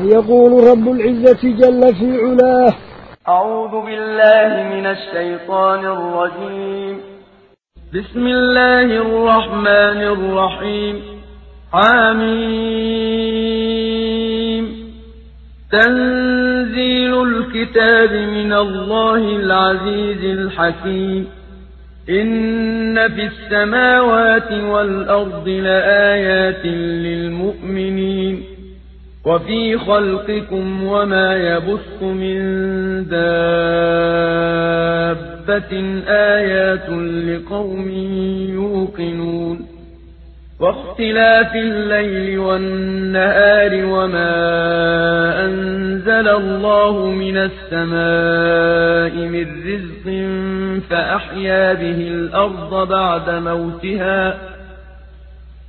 يقول رب العزة جل في علاه. أعوذ بالله من الشيطان الرجيم. بسم الله الرحمن الرحيم. حميم. تنزيل الكتاب من الله العزيز الحكيم. إن في السماوات والأرض لآيات للمؤمنين. وفي خلقكم وما يبث من دابة آيات لقوم يوقنون. واختلاف الليل والنهار وما أنزل الله من السماء من رزق فأحيا به الأرض بعد موتها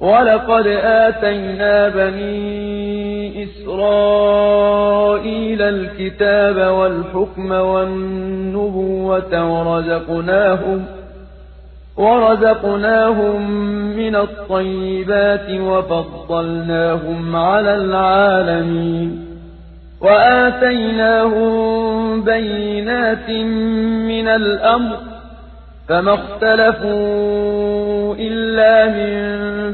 ولقد آتينا بني إسرائيل الكتاب والحكم والنبوة ورزقناهم ورزقناهم من الطيبات وفضلناهم على العالمين وآتيناهم بينات من الأمر فما اختلفوا إلا من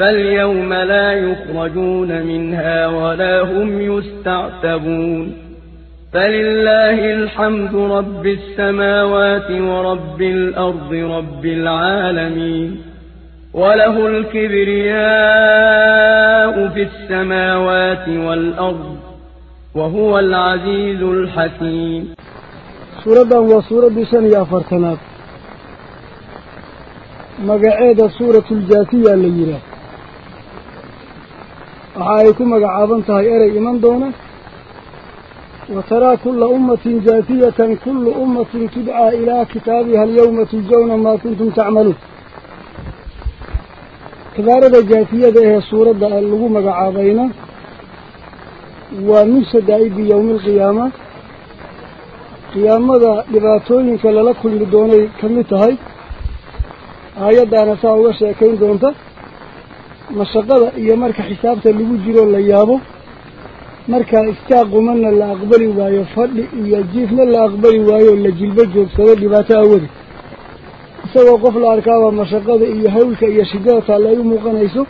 فاليوم لا يخرجون منها ولا هم يستعتبون فلله الحمد رب السماوات ورب الأرض رب العالمين وله الكبرياء في السماوات والأرض وهو العزيز الحكيم سورة وسورة سنة فرتنات مقعيدة سورة الجاثية اللي waxa ay ku magacaaban tahay erey iman وترى كل أمة جاثية كل أمة تدعى إلى كتابها اليوم تجون ما كنتم تعملون. كبارة جاثية هي سورة اللغو مقعابين ومن سدائب يوم القيامة. قيامة لباتوين كاللكل لدوني كمتهاي آيات أنا ساوغا شاكين دونتا. مشaqada iyo marka xisaabta lagu jiro la yaabo markaa istaaqumana la aqbali waayo fadhi iyo jiifna la aqbali waayo la jilbo joogsado dhibaato awadi isagoo qof la arkaaba mashaqada iyo hawlka iyo shidada taalla ay u muuqanayso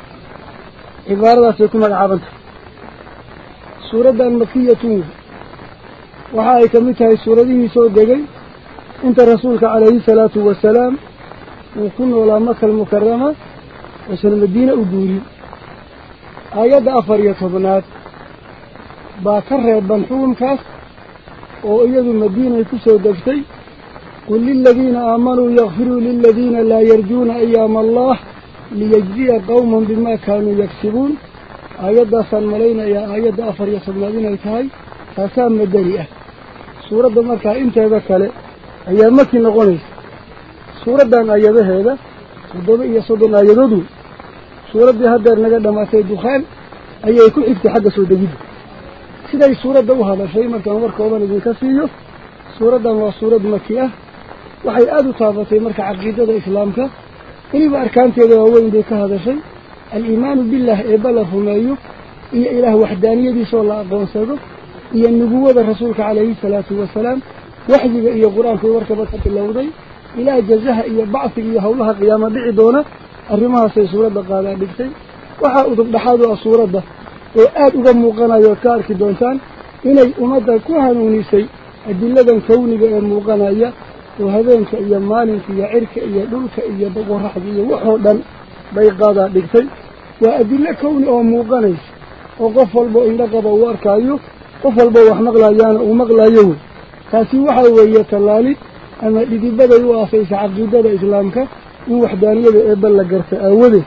cibaaradaasay ku magacaabantahay suuraddan makiyatun waxa ay ka mid tahay suuradihii soo degay inta rasuulka calayhi salaatu wasalaam uu ku noolaa maka almukarama وسن مدينة أدوري. آيات أفر يتبنات. باكر بنحوم كاس. وإيض المدينة كسو دفتي قل للذين آمنوا يغفروا للذين لا يرجون أيام الله ليجزي قوما بما كانوا يكسبون. آيات أفر ملينا يا آيات أفر يتبناتين الكاي. فسام مدريئة. سورة مركا انت ذكالي قدبه يصد الله يدوده سورة بها الدار نقال لما أتى الدخان أي يكون افتحاد سورة جيدة سيدا سورة دوها لا شيء ما كان مركا وضعنا ذلك فيه سورة دوها سورة مكية وحي آدو طابتي مركا عقيدة الإسلام كا إني بأركان تيدا وين ديك هذا شيء. الإيمان بالله إبلا يو إيا إله وحدانية دي سوى الله أبوان سيدو. إيا النبوة دا رسولك عليه الصلاة والسلام. وحجي بإيا قرآن في وركبة الله وضعي ilaa jazaha iyo bacsiga iyo howlaha qiyaamo dhici doona arrimahaasay suuradda qaadaa dhigtay. Waxaa udub dhaxaad u ah suuradda oo aada uga muuqanayo ood ka arki doontaan inay ummadda ku hanuunisay adiladan kawniga ee muuqanaya oo habeenka iyo maalinka iyo cirka iyo dhulka iyo qoraxda iyo waxoo dhan bay qaadaa dhigtay. Waa adilo kawni oo muuqanaysa oo qof walba indho qaba uu arkaayo qof walba wax maqlayaana uu maqlaayo wey taasi waxaa weeye tallaalid أما اللي بدأ يوافيس عبدودة إسلامك ووحدانية إبلا قرصة أوله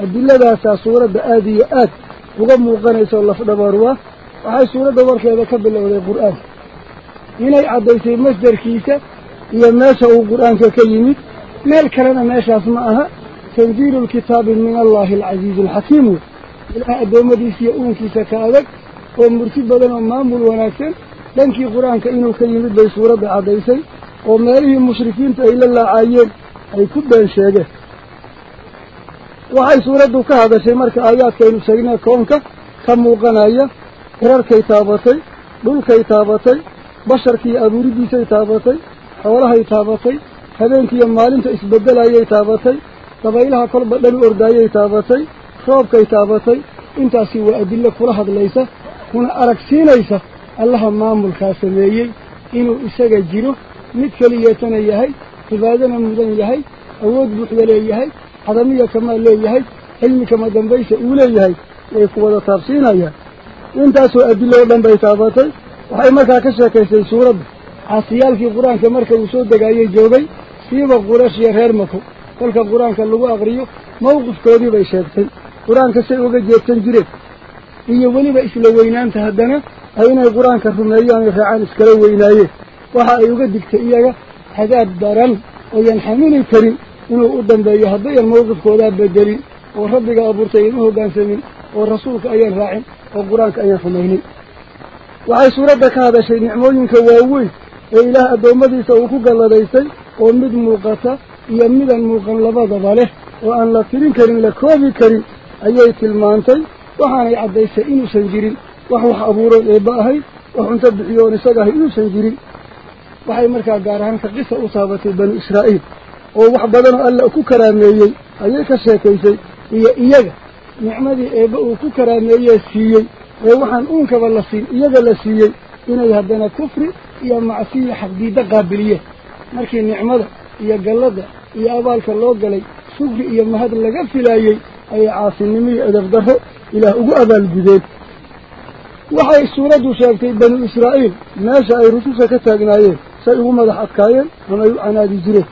أدلة داسة صورة آذي وآت وقد موقعنا إساء الله فدباروا وهي صورة دورك إذا كبلا ولي القرآن هنا عديسي مصدر كيسة. إيا ماسا هو القرآن ككيمت مالك لنا ماشا أسمعها. تنزيل الكتاب من الله العزيز الحكيم. الأعدام ديسي أون كيسة كالك ومرتبة لنا مامل وناسا لنكي قرآن كإنو كيمت بي صورة عديسي oo meelihii mushrikiinta ay la laacayeen ay ku been sheegeen waxay suuraddu ka hadashay marka aayaadkaynu sheegnay koonka ka muuqanaya cirarkay taabatay dhulkay taabatay basharkii abuuridiisay taabatay xoolahay taabatay habeenkiiyo maalinta isbeddelayay taabatay dabaylaha kolba dhan u ordaayay taabatay roobkay taabatay intaasi waa adillo kula hadlaysa kuna aragsiinaysa allaha maamulkaa sameeyey inuu isaga jiro yahay awood buuxda leeyahay cadamiya kamaa leeyahay cilmi kama dambaysa uu leeyahay way ku wada taabsiinayaan intaasoo adilo o dhan bay taabatay waxay markaa ka sheekaysay suuradda caasiyaalkii qur-aanka marka uu soo degaayey joogay siiba qurash iyo reer mako kolka qur-aanka lagu aqriyo mawqifkoodii bay sheegtay qur-aanka say uga jeedsan jireen iyo weliba isla weynaanta haddana ay inay qur-aanka rumeeyaan ay raacaan iskala weynaayeen haddayan mawqifkoodaa bedelin oo rabbiga abuurtay ayaan u hoggaansamin oo rasuulka ayaan raacin oo qur-aanka ayaan rumaynin waxay suuradda ka hadashay nicmooyinka waaweyn ee ilaah addoommadiisa uu ku galladaystay oo mid muuqata iyo midaan muuqan labadaba leh oo aan la tirin karin la koobi karin ayay tilmaantay waxaanay caddaysay inuusan jirin wax wax abuuroon eebba ahayd wax cunto bixiyoon isaga ahay inuusan jirin oo wax badanoo alla ku karaameeyey ayay ka sheekaysay iyo iyaga nicmadii eebba uu ku karaameeyee siiyey ee waxaan uunkaba la siin iyaga la siiyey inay haddana kufri iyo macsiya xaqdiidda qaabiliyeen markii nicmada iyo galladda iyo abaalka loo galay shukri iyo mahad laga filaayey ayay caasinimo iyo edab darro ilaah ugu abaalgudeen waxay suuraddu sheegtay banu israa'iil meesha ay rususha ka taagnaayeen سيقوم هذا حدكاين من أيو أنا دي جريه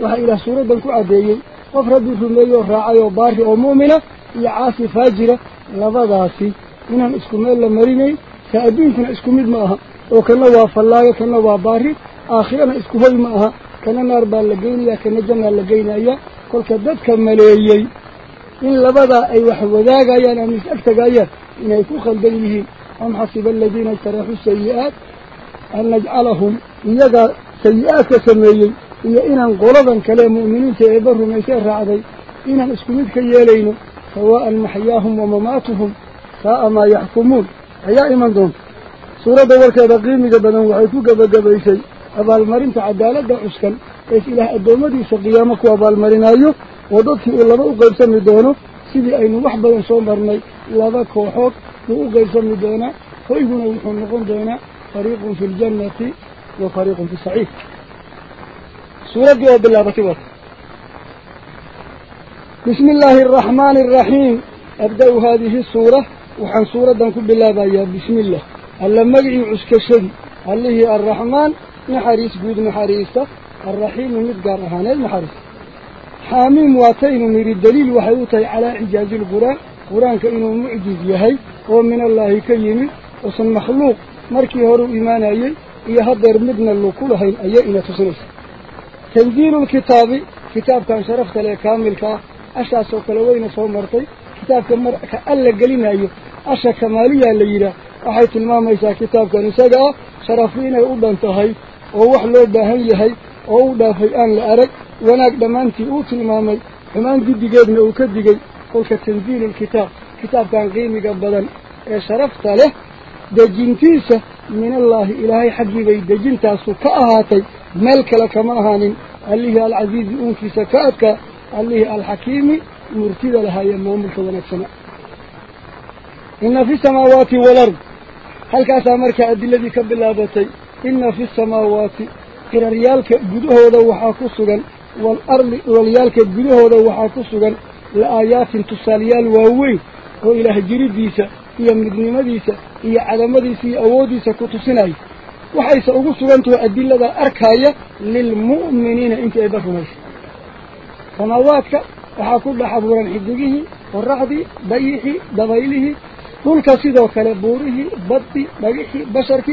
وحا إلى سورة بلكو عديين وفردو ثمية راعي وبارك ومؤمنة عاصي فاجرة. لفضاسي إنهم اسكمين لمريني. سأبين كنا اسكمين معها. وكنا وافلاي وكنا وابارك آخرا اسكمين معها. كنا ناربا لقينيا كنا جمع لقينيا كل كدد كماليي إن لفضا أي وحوذاقا يعني أمس أكتقايا إنه يكون خلدينيه أم حصب الذين اجترحوا السيئات. أن نجعلهم إيقا سيئات سميين إيا إنا قلضا كلام مؤمنين تعبروا ما يسير رعضي إنا نسكمد كيالين سواء محياهم ومماتهم. ساء ما يحكمون. أي من دون. سورة دورك بقيم جبدا وعيفوك بقبيسي أبا المرين تعدالة دعسكا إيس إله الدومة ديس قيامك وأبا المرين أيو. وضطه إلا ما أقل سمي دونه. سيدي أين وحبا يصوم برمي وضاك وحوك ما أقل سمي دونه. فإذن ونحن نقوم دونه. طريق في الجنة وطريق في الصعيد. سورة جواب الله بكبر بسم الله الرحمن الرحيم. أبدأ هذه السورة. وحن سورة دنكو بالله بايا بسم الله. اللهم اجعي عسك الشدي اللي هي الرحمن؟ نحريس بود نحريسة الرحيم مدقار هانا المحريس حاميم واتين من الدليل وحيوتي على إجاز القرآن. قرآن كإنه معجز يهي. ومن الله كيمي. وصن مخلوق. Midna luku lahayn ayay ina tusinaysa tanziilu lkitaabi kitaabkan sharafta lee kaamilka ah ashaasoo kale wayna soo martay kitaabka marka alla gelinayo asha kamaaliyaa la yidhaah waxay tilmaamaysaa kitaabkan isaga ah sharafi inay u dhan tahay oo wax loo baahan yahay oo u dhaafay aan la arag wanaag dhammaantii uu tilmaamay xumaan guddigeedna uu ka digay kolka tanziilu lkitaab kitaabkan qiimiga badan ee sharafta leh دجنتيسة من الله إلهي حقيقي دجنتاس كأهاتي ملك لك مرهان اللي هي العزيز أنفس كأكا اللي هي الحكيم مرتد لها يمامل كذا نفسنا إن في السماوات والأرض هل كاسا مركع الذي كب الله بطي إن في السماوات إن ريالك بدوه ودوحا كسوغا والأرض وليالك بدوه ودوحا كسوغا لآيات تساليال ووي وإله جريد ديسا يمدني مديسة هي على مديسة أوديسة كتسيني وحيث أقول سبحانه أدلة أركايا للمؤمنين أنت أبغى ماشي فنواتك وحاكل حبورا حدقه والرعد بيه دبيله كل كسيد وكلبوره بطي بيه بشرك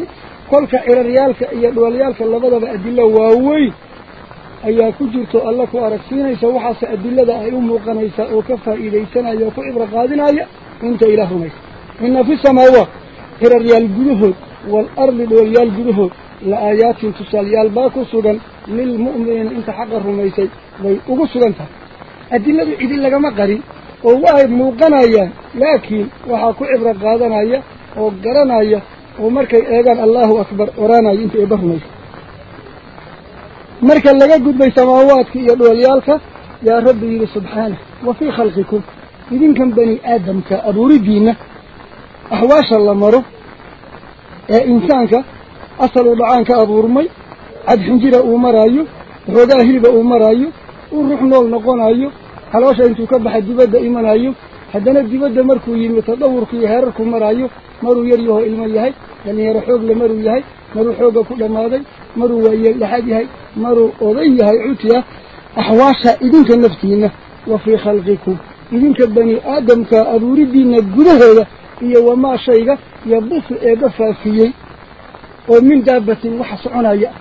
كل كإلى ريالك يا دوليالك اللي بدأ بأدلة واوي أي كجرت الله وأرسينا يسوح سأدلة أي أمه قنيسة وكفى إليسنا يوكو إبرق هذه الآية أنت إلى ماشي inna fi samaawaat ciraryaal gudahood waalardi dhoolyaal gudahood la aayaatin tusaalayaal baa ku sugan lilmu'miniina inta xaqa rumaysay bay ugu sugan tahay adiladu cidi lagama qarin oo waay muuqanayaan laakiin waxaa ku cibro qaadanaya oo garanaya oo markay eegaan allahu akbar oraanaya inta eeba rumaysa marka laga gudbay samaawaadka iyo dhoolyaalka yaa rabbi yidhi subxaanah wa أحواش الله مره إيه، إنسانك أصل وضعانك أبو رمي عد حنجير أمر أيو رجاء هلب أمر أيو والروح نول نقون أيو حلوش أنتو كبح الدبادة إيمان أيو حدنا الدبادة مركو يمي تدور في هاركو مر أيو مرو يريوه إلما يهي يعني يرحوق لمرو يهي مرو حوق كل ماضي مرو ويهي لحدي هاي مرو أضيه هاي عوتيا. أحواش إذنك نفتينا وفي خلقكم. إذنك بني آدم كأبو ردين قده. Iyo wamaa shayga yabusu eeba faafiyey oo min daabatin waxa soconaya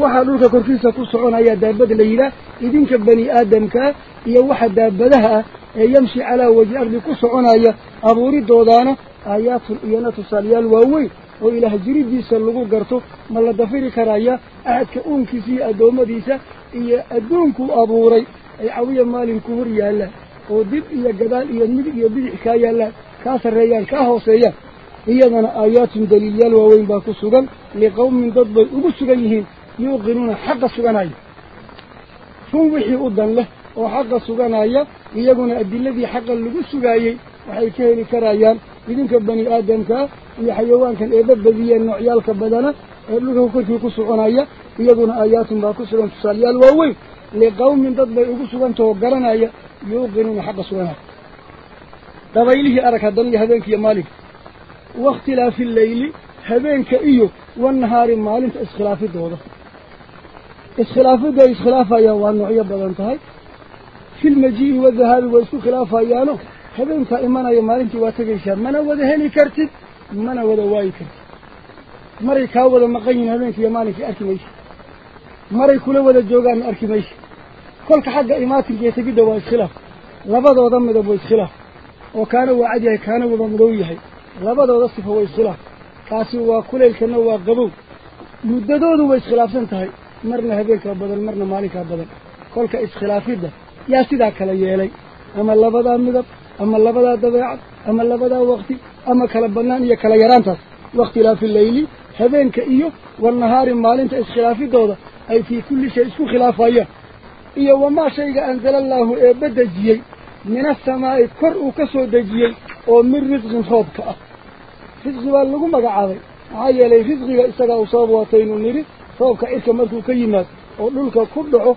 waxaa dhulka korkiisa ku soconaya daabad la yidhaah idinka bani aadamkaa iyo waxa daabadaha ah ee yamshi calaa wajhi ardi ku soconaya abuuridoodaana aayaatun iyona tusaalayaal waaweyn oo ilaah jiridiisa lagu garto ma la dafiri karaya ahadka uunkiisa iyo addoommadiisa iyo adduunkuu abuuray ay cawiya maalinku hor yaallaan oo dib iyo gadaal iyo midig iyo bidix kaa yaallaan aayaatun daliilyaal waaweyn baa ku sugan liqawmin dad bay ugu sugan yihiin yuuqinuuna xaqa suganaya run wixii u dan leh oo xaqa suganaya iyaguna adiladii xaqa lagu sugaayey waxay ka heli karayaan idinka bani aadamkaa iyo xayawaankan eeba badiyeen noocyaalka badana ee dhulka korkii ku soconaya iyaguna aayaatun baa ku sugan tusaalayaal waaweyn liqawmin dad bay ugu sugantahoo garanaya yuuqinuuna xaqa suganaya قبيله أرك الدنيا هبينك يا مالك. واختلاف الليل هبينك كأيو والنهار مالك إسخلاف الدوضة إسخلاف الدوضة إسخلاف أيها والنوعية بلانتهاي في المجيء والذهاب والسو خلاف أيانو هبينك كأيمانا يا مالك واتقشا من أود هني كرتب منا أود واي كرتب. مري كاود المقين هبينك يا مالك أركميش مري كل أود الجوغان أركميش كل حق إماتك يتقيد وإسخلاف. لبدأ وضمد وإسخلاف. Yahay kaana wada madow yahay labadooda sifa waa iskhilaaf kaasi waa kuleylkana waa qabow muddadoodu way iskhilaafsan tahay marna habeenkaa badan marna maalinkaa badan kolka iskhilaafidda yaa sidaa kala yeelay ama labadaa midab ama labadaa dabeecad ama labadaa waqti ama kala bannaan iyo kala yaraantaas wakhtilaafi leyli habeenka iyo walnahaari maalinta iskhilaafidooda ay fii kulli shay isku khilaafayaan iyo wamaa shayga anzala allaahu eebba dejiyey ah baa lagu magacaabay maxaa yeelay risqiga isagaa u sabab waataynu nidhi roobka cirka markuu ka yimaad oo dhulka ku dhaco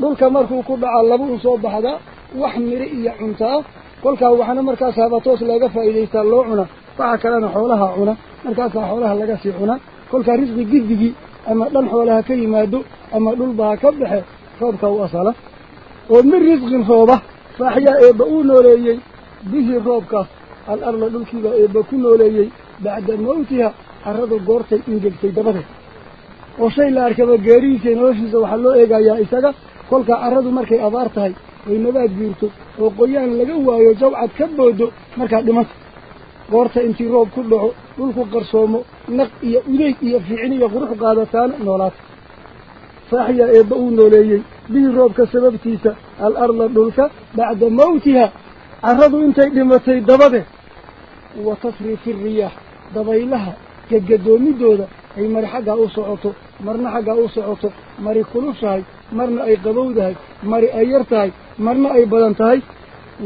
dhulka markuu ku dhacaa laba u soo baxdaa wax miri iyo cunto ah kolkaa waxna markaas habatoos laga faa'iidaystaa loo cuna waxa kalena xoolaha cuna markaasaa xoolaha laga sii cunaa kolkaa risqi giddigii ama dhan xoolaha ka yimaado ama dhulba ha ka baxe roobka u asala oo min risqin rooba eebba ku nooleeyey bacda mawtiha carradu goortay ingegtay dabadeed oo shay la arkaba geerihiisa noloshiisa waxaa loo eegayaa isaga kolkaa carradu markay abaar tahay oy nabaad guurto oo qoyaan laga waayo jawcad ka boodo markaa dhimanta goorta intii roob ku dhaco dhulku qarsoomo naq iyo udeyg iyo fiicin iyo qurux qaadataana noolaata faaxyaa eebba uu nooleeyey bihi roobka sababtiisa bacda mawtiha carradu intay dhimatay dabadeed wa tasriifi riyaax dabaylaha gadgadoomiddooda ay mari xaggaa u socoto marna xaggaa u socoto mari kulushahay marna ay qabowdahay mari ay yar tahay marna ay badan tahay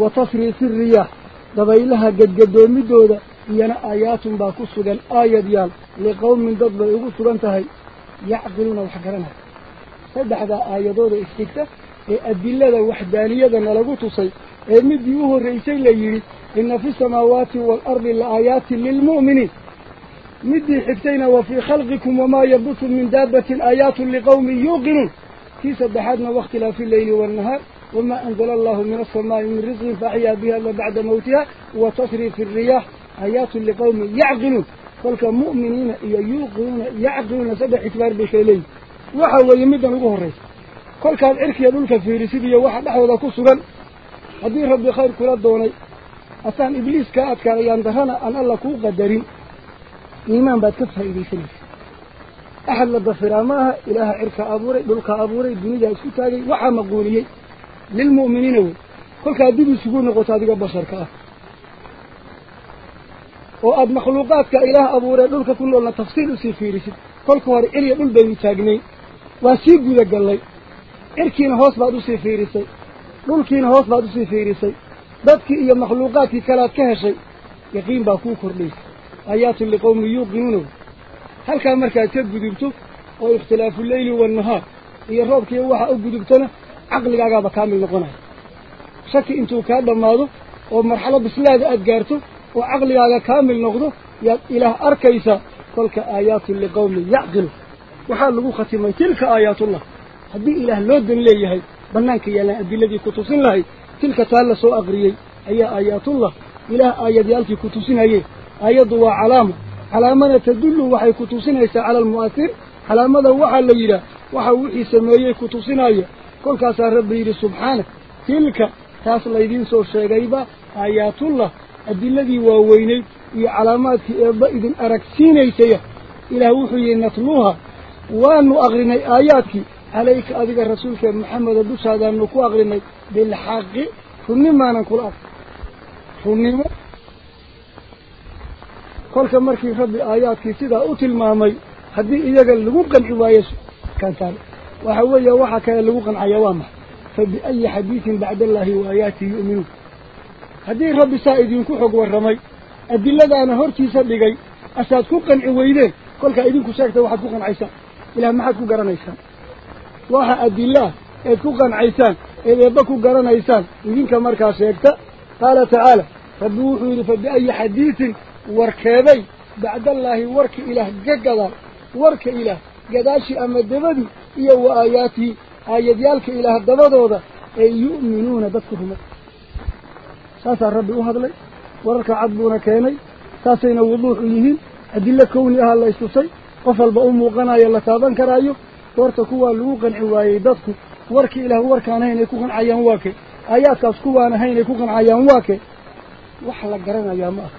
wa tasriifi riyaax dabaylaha gadgadoomiddooda iyana aayaatun baa ku sugan aayad yaal liqowmin dad bay ugu sugan tahay yacqiluuna wax garanaya saddexdaa aayadooda isxigta أدلة وحدانية نلقوت صي أمد يوه الرئيسي ليري إن في السماوات والأرض الآيات للمؤمنين مدي حفتين وفي خلقكم وما يبث من دابة آيات لقوم يوقنون في سبحاتنا واختلاف الليل والنهار وما أنزل الله من السماء من رزق فأحيا بها بعد موتها وتصري في الرياح آيات لقوم يعقلون فلك مؤمنين يوقنون يعقلون سبع إتبار بشيلين وحاول يمدن الغهر الرئيسي dhexdooda ku sugan haddii rabbi khayr kula doonay asaan ibliis kaa adkaanayaan darrana aan alla kuu qadarin iimaan baad ka faa'iidaysanaysa axad la dafiraa ma aha ilaaha cirka abuuray dhulka abuuray dunidaa isku taagay waxaa maquuliyey lilmu'miniina wey kolkaad dib isugu noqoto adiga basharka ah oo aada makhluuqaadka ilaah abuuree dhulka ku noolna tafsiil usii fiirisid kolka hore celiya dhul baynu taagnay waa sii gudagallay إركين هوس بعد سيفيرسي ممكن هوس بعد سيفيرسي بدك إياه مخلوقات يكلات كهشي يقين باكو كرليس. آيات لقوم يوقنونه هل كان مركا تبدوبتو أو اختلاف الليل والنهار. إياه روبك يوحا أبدوبتنا عقل عقابة كامل لقنا شك إنتو كابا ماضو ومرحلة بسلاد أدقارتو وعقل على كامل نقضه إله أركيسا. تلك آيات لقوم يعقل وحال لقوخة من تلك آيات الله. هدي إله لود ليه بنانك يا لأبي الذي كتوسين لهي تلك تالة سوء أغرية أي آيات الله إلى آيات يالك كتوسين هي آيات هو علامة علامة تدل وحي كتوسين هيسا على المؤثر علامة وحا ليلة وحا وحي سميه كتوسين هي كل كاسا ربي سبحانه تلك تاس ليدين سوء شغيبة آيات الله أبي الذي وويني هي علامات إبائد أركسين هيسا إله وحي نطلوها وأنه أغرني آياتي maxameda dushaadaanu ku aqrinay bilxaqi runnimaanan kula aqri runnimo kolka markii rabbi aayaadkii sidaa u tilmaamay haddii iyaga lagu qanci waayo kantaan waxa weeye waxa kale lagu qancaya waa maxay fa biayi xadiidin bacda allaahi wa aayaatihi yu'minuun haddii rabbi saa idinku xog warramay adiladaana hortiisa dhigay asaad ku qanci weydeen kolkaa idinku sheegta waxaad ku qancaysaan ilaah maxaad ku garanaysaan وحا أدي الله إذن عيسان إذن بكو قران عيسان إذن كماركا شاكتا قال تعالى فبوحي إلي فبأي حديث واركابي بعد الله وارك إله ججلا وارك إله جداشي أما الدبادي إيو آياتي آيات يالك إله الدبادوضا أي يؤمنون بسهم ساسا الرب أهد لي وارك عبونا كيني ساسين وضوح إليهين أدي الله كوني أهل الله إستوصي قفل بأم وقنا يلا تابن كرايو goorta kuwaa lagu qanci waayey dadku warkii ilaah warkaan hayn ay ku qancayaan waa ke aayaadkaas kuwaan ahayn ay ku qancayaan waa ke wax la garanayaa ma aha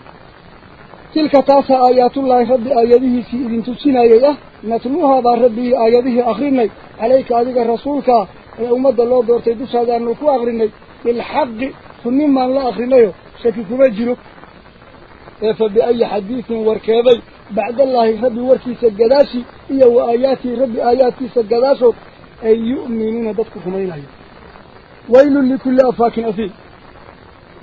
tilka taasaa aayaatullaahi rabbi aayadihiisii idin tusinayay ah natluuhaa baa rabbigii aayadihii akrinay calayka adiga rasuulkaa ee ummadda loo doortay dushaadaanu ku akrinay bilxaqi runnin maan la akrinayo shaki kuma jiro ee fa biayi xadiidin warkeebay bacdallaahi rabbi warkiisa gadaashi iyo wa aayaatii rabbi aayaadkiisa gadaashood ay yu'minuuna dadku rumaynayo waylun likulli afaakin asiil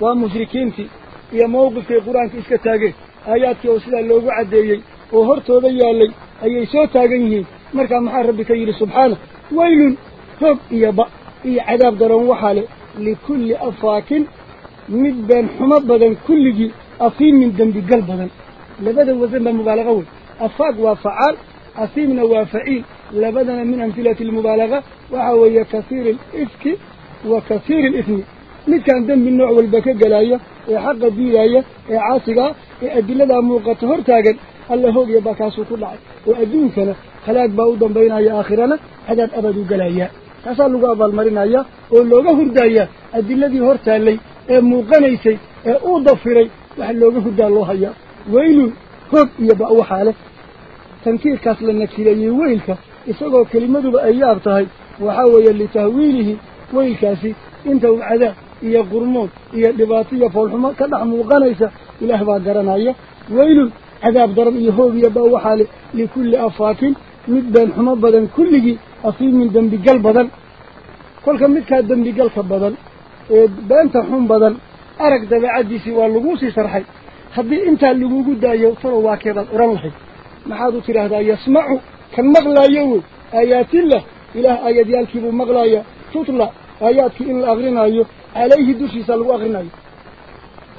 waa mushrikiintii iyo mawqifkay qur-aanka iska taageen aayaadkii oo sidaa loogu caddeeyey oo hortooda yaallay ayay soo taagan yihiin markaa maxaa rabbi ka yidhi subxaana waylun hoog iyo ba iyo cadaab daran waxaa le likulli afaakin mid been xumo badan kulligii kasiiri alifki wa kasiiri alismi midkaan dembi nooc walba ka gelaya ee xaqa diidaya ee caasigaa ee adiladaa muuqata hor taagan alla hoogya baa kaasuu ku dhacay oo adduunkana halaag baa u dambaynaya aakhirana cadaab abad u gelayaa taasaa lagu abaalmarinayaa oo looga hurdayaa adiladii hor taallay ee muuqanaysay ee uu dafiray wax looga hurdaa loo hayaa weylun hoog iyo ba waxaa leh tankiirkaas la nakireeyey weylka isagoo kelimaduba ay yaab tahay waxaa weeye litahwiilihi weylkaasi inta uu cadaab iyo qurmoon iyo dhibaato iyo foolxumo ka dhex muuqanaysa ilaah baa garanaya weylun cadaab daran iyo hoog iyo ba waxaa leh likulli afaakin mid been xumo badan kulligii afiimin dembigal badan kolka midkaa dembigalka badan هذي أنت اللي موجود يا آية فرو واكيد أرملحك ما حدو ترى هذا آية. يسمعه كم مغلا يوم. آيات الله. إله آية آيات يالكيب مغلا يا تطلع آياتك إن الأغرنا يوم عليه دوشي سلو أغرنا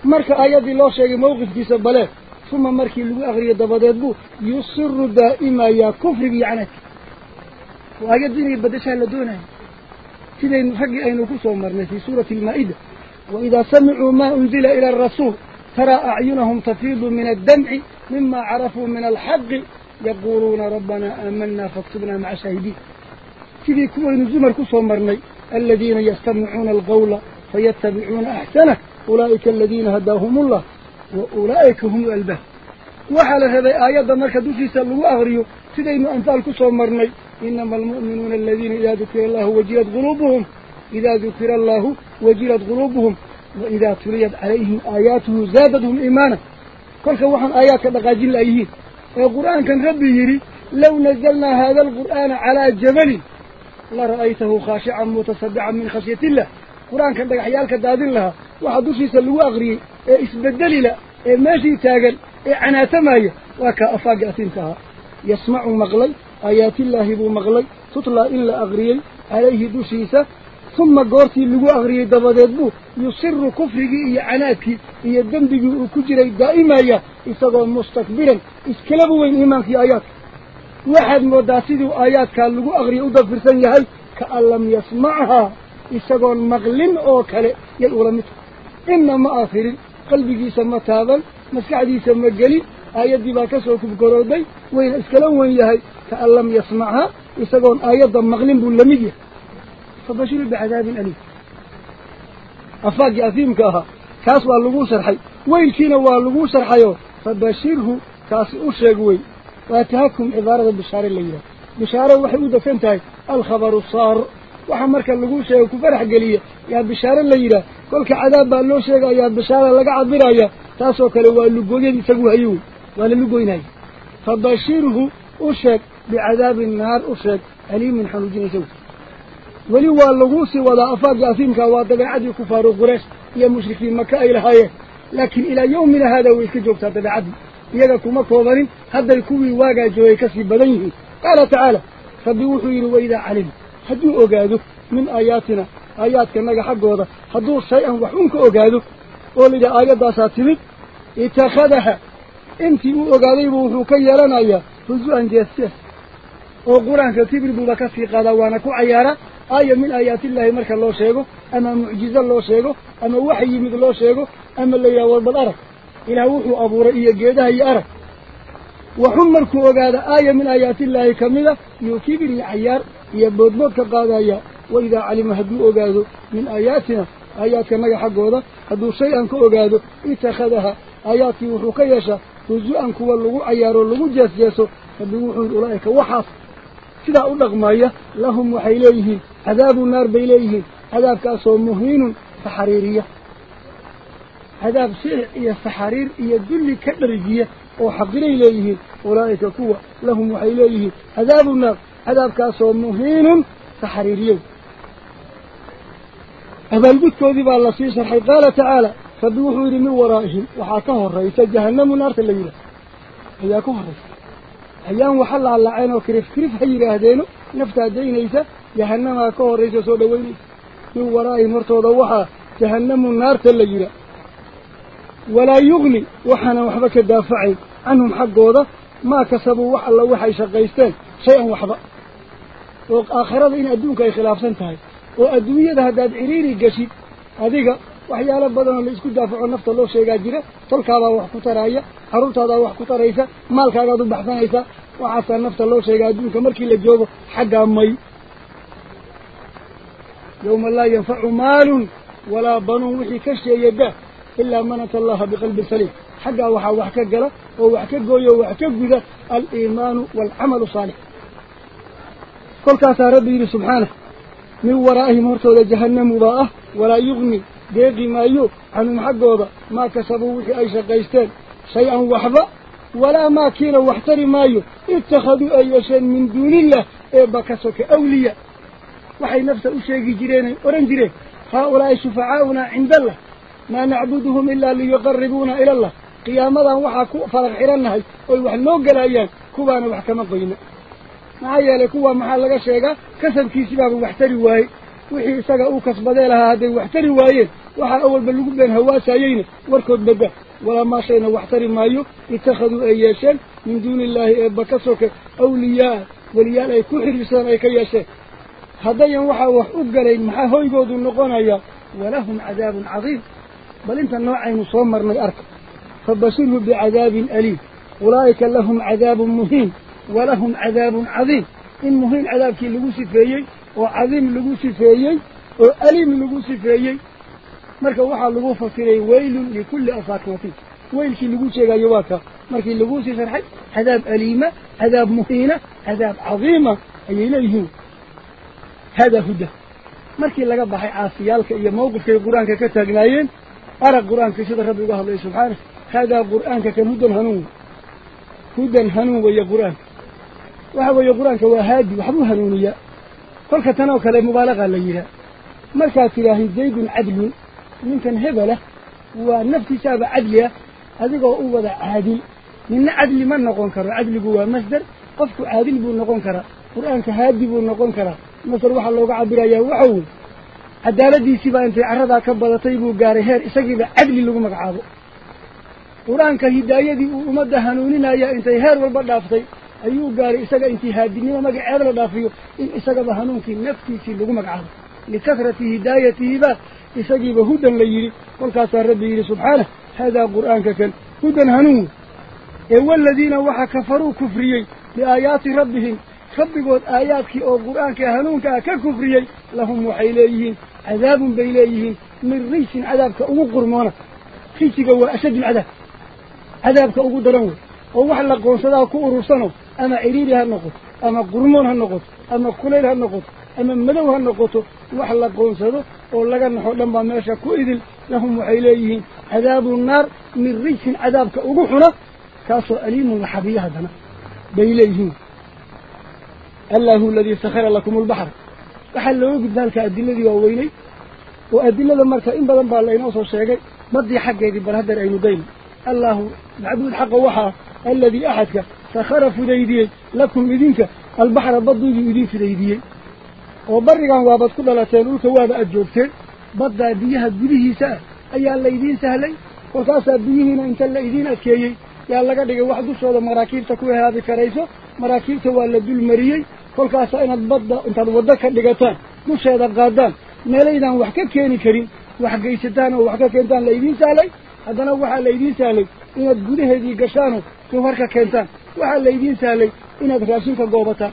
مرك آيات الله شيء موقف في سبلة. ثم مارك اللي أغري دبادات بو. يصر دائما يا كفر بيعنك وآيات ديني بدشا لدونه تدين حق أين كسو مرنا في سورة المائدة. وإذا سمعوا ما أنزل إلى الرسول ترى أعينهم تفيض من الدمع مما عرفوا من الحق يقولون ربنا آمنا فاكتبنا مع شهدي كذي كمال نزمر كسومرني الذين يستمعون القول فيتبعون أحسنه. أولئك الذين هداهم الله وأولئك هم ألبه وعلى هذه آيات ما كدوش يسألوا أغريو تدين أنفال كسومرني إنما المؤمنون الذين إذا ذكر الله وجلت قلوبهم. إذا ذكر الله وجلت قلوبهم. وإذا تليت عليهم آياته زادتهم إيمانا. كل سواحن آياتك بقاجين لأيهين القرآن كان ربي يري لو نزلنا هذا القرآن على الجبل لرأيته خاشعا متصدعا من خشية الله. القرآن كان بقى حيالك دادين لها. وحدوش يسلوا أغري. إيه إسبدل إلى ماشي تاقل إيه عنا تماية وكا أفاقات انتها يسمع مغلي. آيات الله بو مغلي. تطلع إلا أغريل. عليه دوشيسه buu yusiru kufrigii iyo canaadkii iyo dembigii uu ku jiray daa'imaya isagoo mustakbiran iskalaba weyn iimaankii aayaadka waxaad mooddaa siduu aayaadkaa lagu akriyo u dafirsan yahay kaan lam yasmachaa isagoon maqlin oo kale yay ula mid tahay inna ma aafirin qalbigiisa ma taaban maskaxdiisa ma gelin aayaddii baa ka soo kubgarooday wayna iskala wen yahay kaan lam yasmachaa isagoon aayadda maqlin buu lamid yahay fabashiru bicadaabin aliim afaaggii afiimka ahaa kaas waa laguu sharxay weylkiina waa laguu sharxayoo fabashirhu kaasi u sheeg wey waa tahakum cibaarada bishaare la yidhaha bishaare waxay u degsan tahay alkhabaru saar waxa marka lagu sheego ku farax geliya yaa bishaare la yidhaah kolka cadaab baa loo sheegayaa bishaara laga cabiraya taasoo kale waa lugooyadii isagu hayo kufaaru quraysh iyo mushrikiin maka ay lahaayeen laakiin ilaa yawmina haadaa way iska joogtaa dabeecaddii iyaga kuma koobanin hadday kuwii waagaa joogay kasii badan yihiin qaala tacaala rabbi wuxuu yidhi waidaa calima hadduu ogaado min aayaatina aayaadkanaga xaggooda hadduu shay-an wax un ka ogaado oo layidhaha aayaddaasaa timid itakhadaha intii uu ogaadaybuu wuxuu ka yeelanayaa husu-an jees-jees oo qur-aanka kibir buuba ka sii qaadaa waana ku cayaaraa aaya min aayaatillaahi marka loo sheego ama mucjizo loo sheego ama wax yimid loo sheego ama la yidhaha warbad arag ilaah wuxuu abuuray iyo geedaha iyo arag waxun markuu ogaado aaya min aayaatillaahi ka mid a iyo kibir iyo cayaar iyo boodbood ka qaadaya waidaa calima hadduu ogaado min aayaatina aayaadkanaga xaggooda hadduu shay-an ka ogaado itakhadaha aayaadkii wuxuu ka yeeshaa huzu-an kuwa lagu cayaaro lagu jeesjeeso rabbi عذاب النار بيليه عذاب كاسو مهين فحريرية عذاب سيح يفحرير يدل كبرجية وحقر إليه. أولئك قوة لهم وحي إليه. عذاب النار. عذاب كاسو مهين فحريرية أبل قدت وذب على صيصة قال تعالى فبوحوا من ورائهم. وحاكه الرئيس جهنم النار الليلة هيا كهرس أيام وحل على عينه كريف كريف هيا هدينه نفتا دينيسه ka horraysa soo dhoweynaysa min waraa'ihim hortooda waxaa jahannamu naarta la yidhaah walaa yugni waxaanan waxba ka daafacayn canhum xaggooda maa kasabuu wax alla waxay shaqaysteen shay-an waxba oo aakhirada in adduunka ay khilaafsan tahay oo adduunyada haddaad ciriiri geshid adiga waxyaalo badanoo la isku daafaco nafta loo sheegaa jira tolkaadaa wax ku taraya carruurtaadaa wax ku taraysa maalkaagaad u baxsanaysa waxaasaa nafta loo sheegaa adduunka markii la joogo xaggaa may يوم لا ينفع مال ولا بنون وحي كشي يده إلا من أتى الله بقلب سليم. حقا وحا وحكا قلا ووحكا قويا ووحكا قويا الإيمان والعمل صالح قل كاتا ربي سبحانه من ورائه مرتولة جهنم وضاءة ولا يغني ديغي ما يو عن محقوضة ما كسبوا وحي أي شقيستان شيئا وحظا ولا ما كيلا واحتر ما يو. اتخذوا أي شيء من دون الله إيه إبا كسوك أولياء. Haaulaa'i shufacaa'unaa cindallah maa nacbuduhum ilaa liyuqarribuuna ilallah qiyaamadan waxaa ku faraq xidhannahay oy wax noo gelayaan kuwaana wax kama qoyna maxaa yeelay kuwa maxaa laga sheegaa kasabkiisi baaba wax tari waaye wixii isaga uu kasbadee lahaa hadday wax tari waayeen waxaa awalba lagu been hawaasayeyna warkood badda walaa maa shayna wax tari maayo ittakhaduu ay yeesheen min duuni illaahi eebba ka soke awliyaa weliyaal ay ku xiriirsadaan ay ka yeesheen هذا ينوح وحوق عليه ما هو يقود النقانة ولهم عذاب عظيم. بل انت النوعين صمر من الأرك فبصره بعذاب أليم. أولئك لهم عذاب مهين ولهم عذاب عظيم. إن مهين عذابك لقوسي فيي وعظيم لقوسي فيي وأليم لقوسي فيي مركا وحا لقوفة فيي ويل لكل أساكوتي ويل كي لقوسي غيواتا مركا لقوسي فرحي عذاب أليمة عذاب مهينة عذاب عظيمة. أي إليهم baxay caasiyaalka iyo mawqifkay qur-aanka ka taagnaayeen arag qur-aanka sida rabbi uga hadlay subxaana haadaa qur-aanka kan hudan hanuun hudan hanuun weeye qur-aanka waxa weeye qur-aanka waa haadi waxbuu hanuuniyaa kolka tan oo kale mubaalaqa la yidhaah markaad tidhaahid zaydun cadlun ninkan hebelah waa naftiisaaba cadli ah adigoo u wada caadil ninna cadli ma noqon karo cadligu waa masder qofku caadil buu noqon karaa qur-aanka haadi buu noqon karaa masder waxaa looga cabirayaa waxa wey cadaaladiisiibaa intay carradaa ka badatay buu gaaray heer isagiiba cadli lagu magacaabo qur-aanka hidaayadii uu ummadda hanuuninaya intay heer walba dhaaftay ayuu gaaray isaga intii haadinimo magaceeda la dhaafiyo in isagaba hanuunkii naftiisii lagu magacaabo likasrati hidaayatihiba isagiiba hudan la yidhi kolkaasaa rabbi yidhi subxaanah haadaa qur'aanka kan hudan hanuun ee waladiina waxaa kafaruu kufriyey biaayaati rabbihim ربكوا آياتك أو قرآنك هنونك ككفريي لهم وحيليهين عذاب بيليهين من ريس عذابك أمو قرمانا خيشك هو أشد العذاب عذابك أمو درمو ووحل لقون صداك أرسانو أما إريري هالنقط أما قرمان هالنقط أما كليل هالنقط أما مدو هالنقط ووحل لقون صداك أولاك النحو لما ماشا كوئذل لهم وحيليهين عذاب النار من ريس عذابك أمو حنا كاسو أليم الحبيه هدنا بيليهين looga gudba halka adiladii waa weynay oo adilada marka in badan baa laynoo soo sheegay badii xaggeedii bal haddeer aynu dayno allahu macbuud xaqa waxaa aladii axadka sakhara fudaydiyey lakum idinka albaxra badduuduu idin fudaydiyey oo barrigan waabad ku dhalateen dhulka waaba aad joogteen baddaa biyaha gudihiisa ah ayaa laydiin sahlay kolkaasaa biyihiina inta la idiin adkeeyey yaa laga dhigay wax dushooda maraakiibta ku hehaabi karayso مراكيب توال دول مريج كل كاسة أنا البضة أنت الوضك اللقطان مش هذا قادم ملايدا وحكة كيني كريم. وحكة إستان وحكة كنتان ليدين سالي. هذا نوع ليدين سالي. أنا تقولي هذه قشانه كفرك كنتان وح ليدين سالي. إن تراشين كجوبتا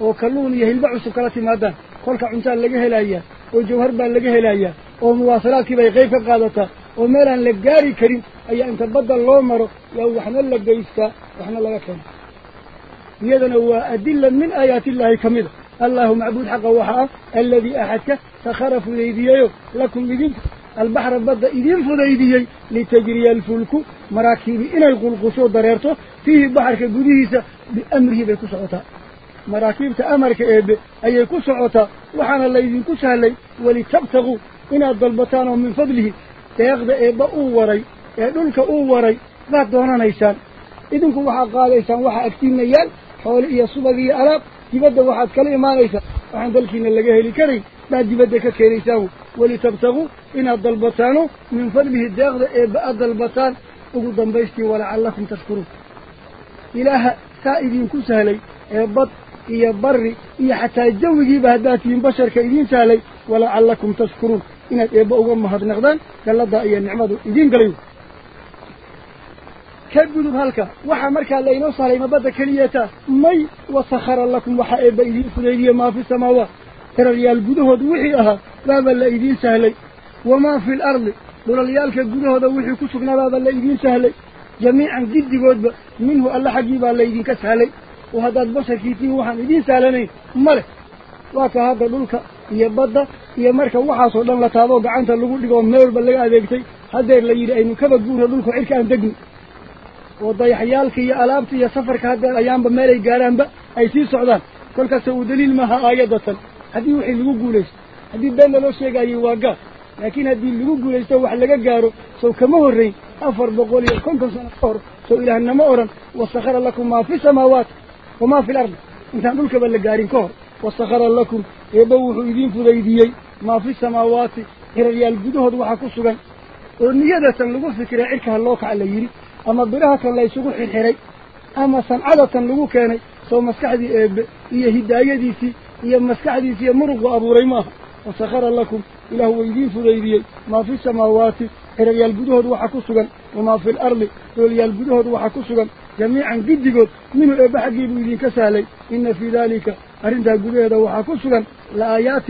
وكلون يهلب عصب كلا سمادا كل كأنت اللقيه لايا وجوهر بان لقيه لايا ومواصلاتي بي غيفة قادتا. ومالا لقاري كريم. أي أنت بدل الله مرو يو وحنا لقيسك وحنا لقيسك يدنا وأدلا من آيات الله كمل الله معبود حقا وحاء الذي أحدك تخرف ليديه لكم بذنك البحر بدأ إذين فليديه لتجري الفلك. مراكب إن القلقصو دريرته. فيه بحر كبديهس بأمره بكسعته مراكب تأمرك إيبه أي كسعته وحان الله إذين كسهلي ولتبتغوا. إن الضلبتان من فضله. تيغد إيبه أوري يقولك أوري ذات دونا نيسان إذنك وحا قال إيسان. وحا أكتين نيال iyo subag iyo alaab dibadda waxaad kala imaanaysaan waxaan dalkiina laga heli karayn baad dibadda ka keenaysaan walitabtaguu inaad dalbataano min fadlihi deeqda eebba aad dalbataan ugu dambaystii walacallakum tashkuruun ilaaha saa idinku sahlay ee bad iyo bari iyo xataa jawigiiba haddaad tihiin basharka idiin sahlay walacallakum tashkuruun inaad eebba uga mahadnaqdaan galladaa iyo nicmadu idiin galay mabadda keliyata may wasakhara lakum waxaa eebba idiin fudaydiye maa fi samaawaat eraryaal gudahood wixii ahaa baaba la idiin sahlay wamaa fi alardi dhulalyaalka gudahooda wixii ku sugnaa baaba la idiin sahlay jamiican giddigoodba minhu alla xaggii baa laydinka sahlay oo haddaad basharkii tihiin waxaan idiin sahlanayn ma leh waa ka hadda dhulka iyo badda iyo marka waxaasoo dhan la taaboo gacanta lagu dhigoo meel walba laga adeegtay haddeer la yidhi aynu kaba guurna dhulka cirka aan degni ay sii socdaan kolkaasa uu daliil maaha aayadatan haddii wixii lagu guulaysto haddii been laloo sheegaayey waa gaar laakiin haddii lagu guulaysto wax laga gaaro sow kama horrayn afar boqol iyo konton sano ka hor sow ilaahnama odhan wasakhara lakum maa fi samaawaat wamaa fi lardi intaan dhulkaba la gaarin ka hor wasakhara lakum eebba wuxuu idiin fudaydiyey maa fi samaawaati xiraryaal gudahood waxaa ku sugan oo niyadatan lagu fikiray cirkaha loo kaca la yidhi أما برهك لا يسوق الحري أما صنعته اللي كان سو مسكعدي إب آه، إيه هداية دي في إيه مسكعدي في مرق أبو ريما وسخر لكم إلى هو يجيب فريدي ما في السماوات إلى يلبدوه دوحة وما في الأرض إلى يلبدوه دوحة جميعا قد قد من إب إيه حقيب يجيك إن في ذلك أرنت الجدود دوحة لآيات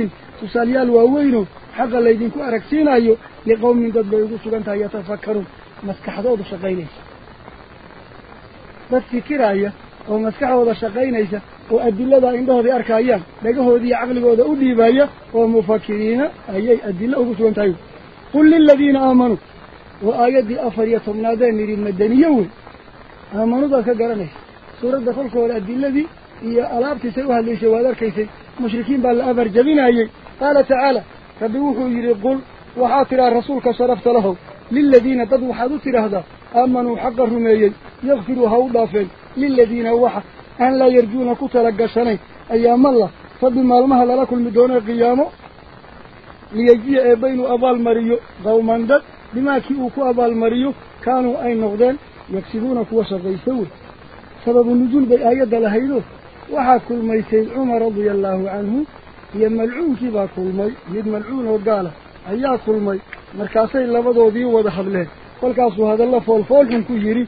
تسالي الواوينه حق الله يجيكو أركسين أيو لقوم من ضد يقصوا أنت هيا تفكروا مسكح dad fikiraaya oo maskaxdooda shaqaynaysa oo adiladaa indhahoodai arkaayaan dhagahoodiiyo caqligooda u dhiibaya oo mufakiriina ayay adilo ugu sugan tahay qul liladiina aamanuu waa aayaddii afar iyo tobnaadeen nidhi madaniyo wey aamanudaad ka garanaysa suuradda kolka hore adiladii iyo alaabtiisay u hadlaysay waad arkaysay mushrikiin baa la abar jabinayey qaala tacaala rabbi wuxuu yidhi qul waxaad tidhaha rasuulka sharafta lahow liladiina dad waxaad u tidhaahdaa أمنوا حق الرميين يغفروا هؤلاء فين للذين وحا أن لا يرجون كتلق سنة أيام الله. فبما المهل لكم دون القيامة ليجيء بين أبا المريو غوما ذات بما كيوكو أبا المريو. كانوا أي نغدان يكسبون كواسا غيثوه سبب النجول بآيات لهيلوه وحا كل ميسي عمر رضي الله عنه. يملعون كبا كل مي يدملعونه قاله أيها كل مي مركاسين لبضوا دي وضح بله فالكاس هذا الله فول فول كنكو يري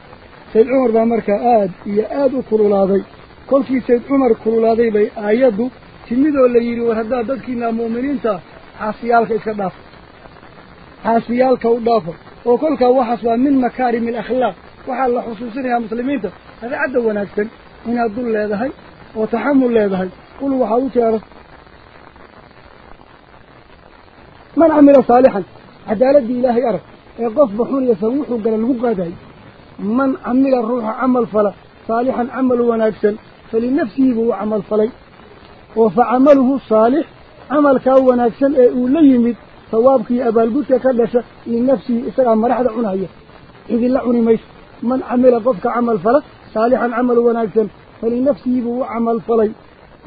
سيد عمر بامركا آد إيا آدو كل لاضي كل كي سيد عمر كل لاضي بي آيادو تنميدو اللي يري وهدا دادكينا مؤمنين تا حاسيالك إسكداف حاسيالك ودافة وكلك وحصوا من مكارم الأخلاق وحال لحصوصينها مسلمين تا هذا عدو ناكتن من الظل لاضي وتحمل لاضي كل وحاو تيارة من عمل صالحا عدالة دي إلهي أرق يقف بحون يسوح وقال الوقاتي من عمل الروح عمل فلا صالحا عمل ونفسا فلنفسه هو عمل فلي وفعمله صالح عمل كاو ونفسا أوليمت ثوابك أبا القوت يكلش لنفسه إسراء مرحض عناية إذ اللعني ميس من عمل قفك عمل فلا صالحا عمل ونفسا فلنفسه هو عمل فلي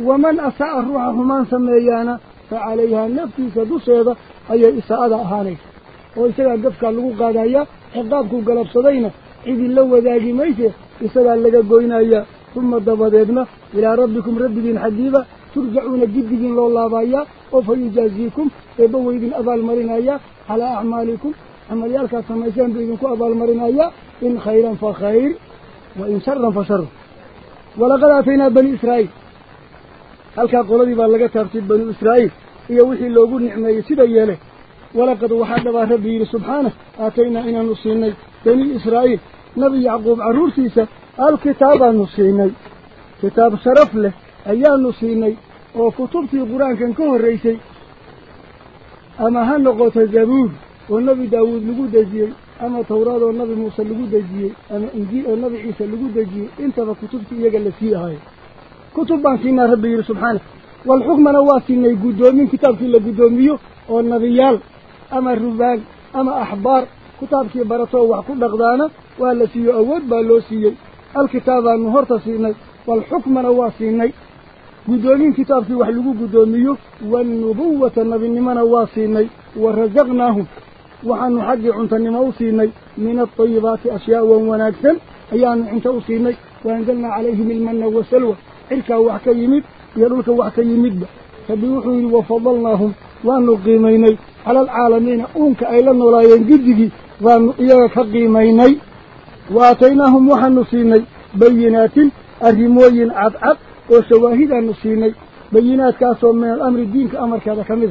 ومن أساء الروح همان سميانا فعليها نفسي سدوسيضة أي إساءة أهانيك oo isagaa gafkaa lagu qaadayaa ciqaabku galabsadayna cidin la wadaagi mayse isagaa laga goynayaa uma dabadeedna ilaa rabbikum rabbigiin xaggiiba turjacuuna giddigiin loo laabayaa oo fa yujaaziikum eebba weydin abaalmarinayaa calaa acmaalikum. Camalyaalkaad samayseen buu idinku abaalmarinayaa in khayran fa khayr wain sharan fa sharu walaqad aataynaa bani israa'iil. Halkaa qoladii baa laga taabtay banu israa'iil iyo wixii loogu nicmeeyey sida yeele ولقد وحد الله ربي سبحانه آتينا إنا نصيني بني إسرائيل نبي يعقوب عروسيسا الكتاب نصيني كتاب شرف له أيان نصيني وكتب في القرآن كان كوه الرئيسي أما هن قوت الزبور؟ والنبي داود لقود الزيال أما توراة والنبي موسى لقود الزيال أما إنجيل والنبي عيسى لقود الزيال إنت فكتبت يقل فيها هاي. كتب عن سينا ربي سبحانه. والحكم نواسي إنه يقدومين كتاب في اللي والنبي والنبيال أما الرزاق أما أحبار كتاب كي برطوه وحكو دغدانا وهلا سيو أود بالوسيي الكتاب النهر تسيني والحكم نواسيني قدومين كتاب كي وحلقو قدوميو والنبوة النبي نما نواسيني ورزقناهم. وحن نحقي عنت النما وصيني من الطيبات أشياء ونواناكسا أيان عنت وصيني وأنزلنا عليهم المن والسلوى. إلكا وحكا يميد يرولك وحكا يميد فبيوحوا وفضلناهم وأنو قيميني. على العالمين أونك أيلن ولا ينجدك وأن إياك قيميني وآتيناهم وحا نصيني بينات أهموين عد عد وشواهد نصيني بينات كاسوا من الأمر الدين كأمر كذا كمير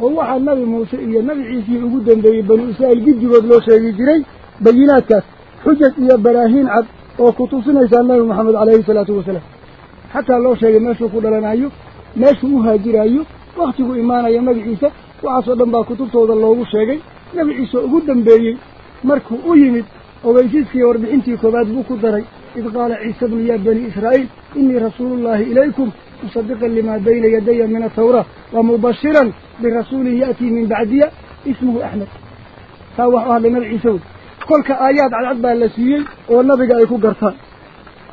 ووحا النبي موسى إيا النبي عيسى عبودا بي بني إسرائيل قد يقول له شيء يجري بينات كاس حجة إيا براهين عد وكتوصنا إسان الله محمد عليه الصلاة والسلام. حتى الله شيء ما شوفوا لنا أيوه ما شوفوا هاجر أيوه واختبوا إيمانا يا نبي عيسى ugu dambeeyey markuu u yimid ogeysiiskii warbixintii koowaad buu ku daray id qaala ciise bnu yaa bani israa'iil innii rasuulullaahi ilaykum musadiqan limaa bayna yadaya min atawraa wa mubashiran birasuulin ya'tii min bacdiya ismuhu axmed taa wax u hadlay nabi ciise wey kolka aayaad cadcad baa la siiyey oo nabiga ay ku gartaan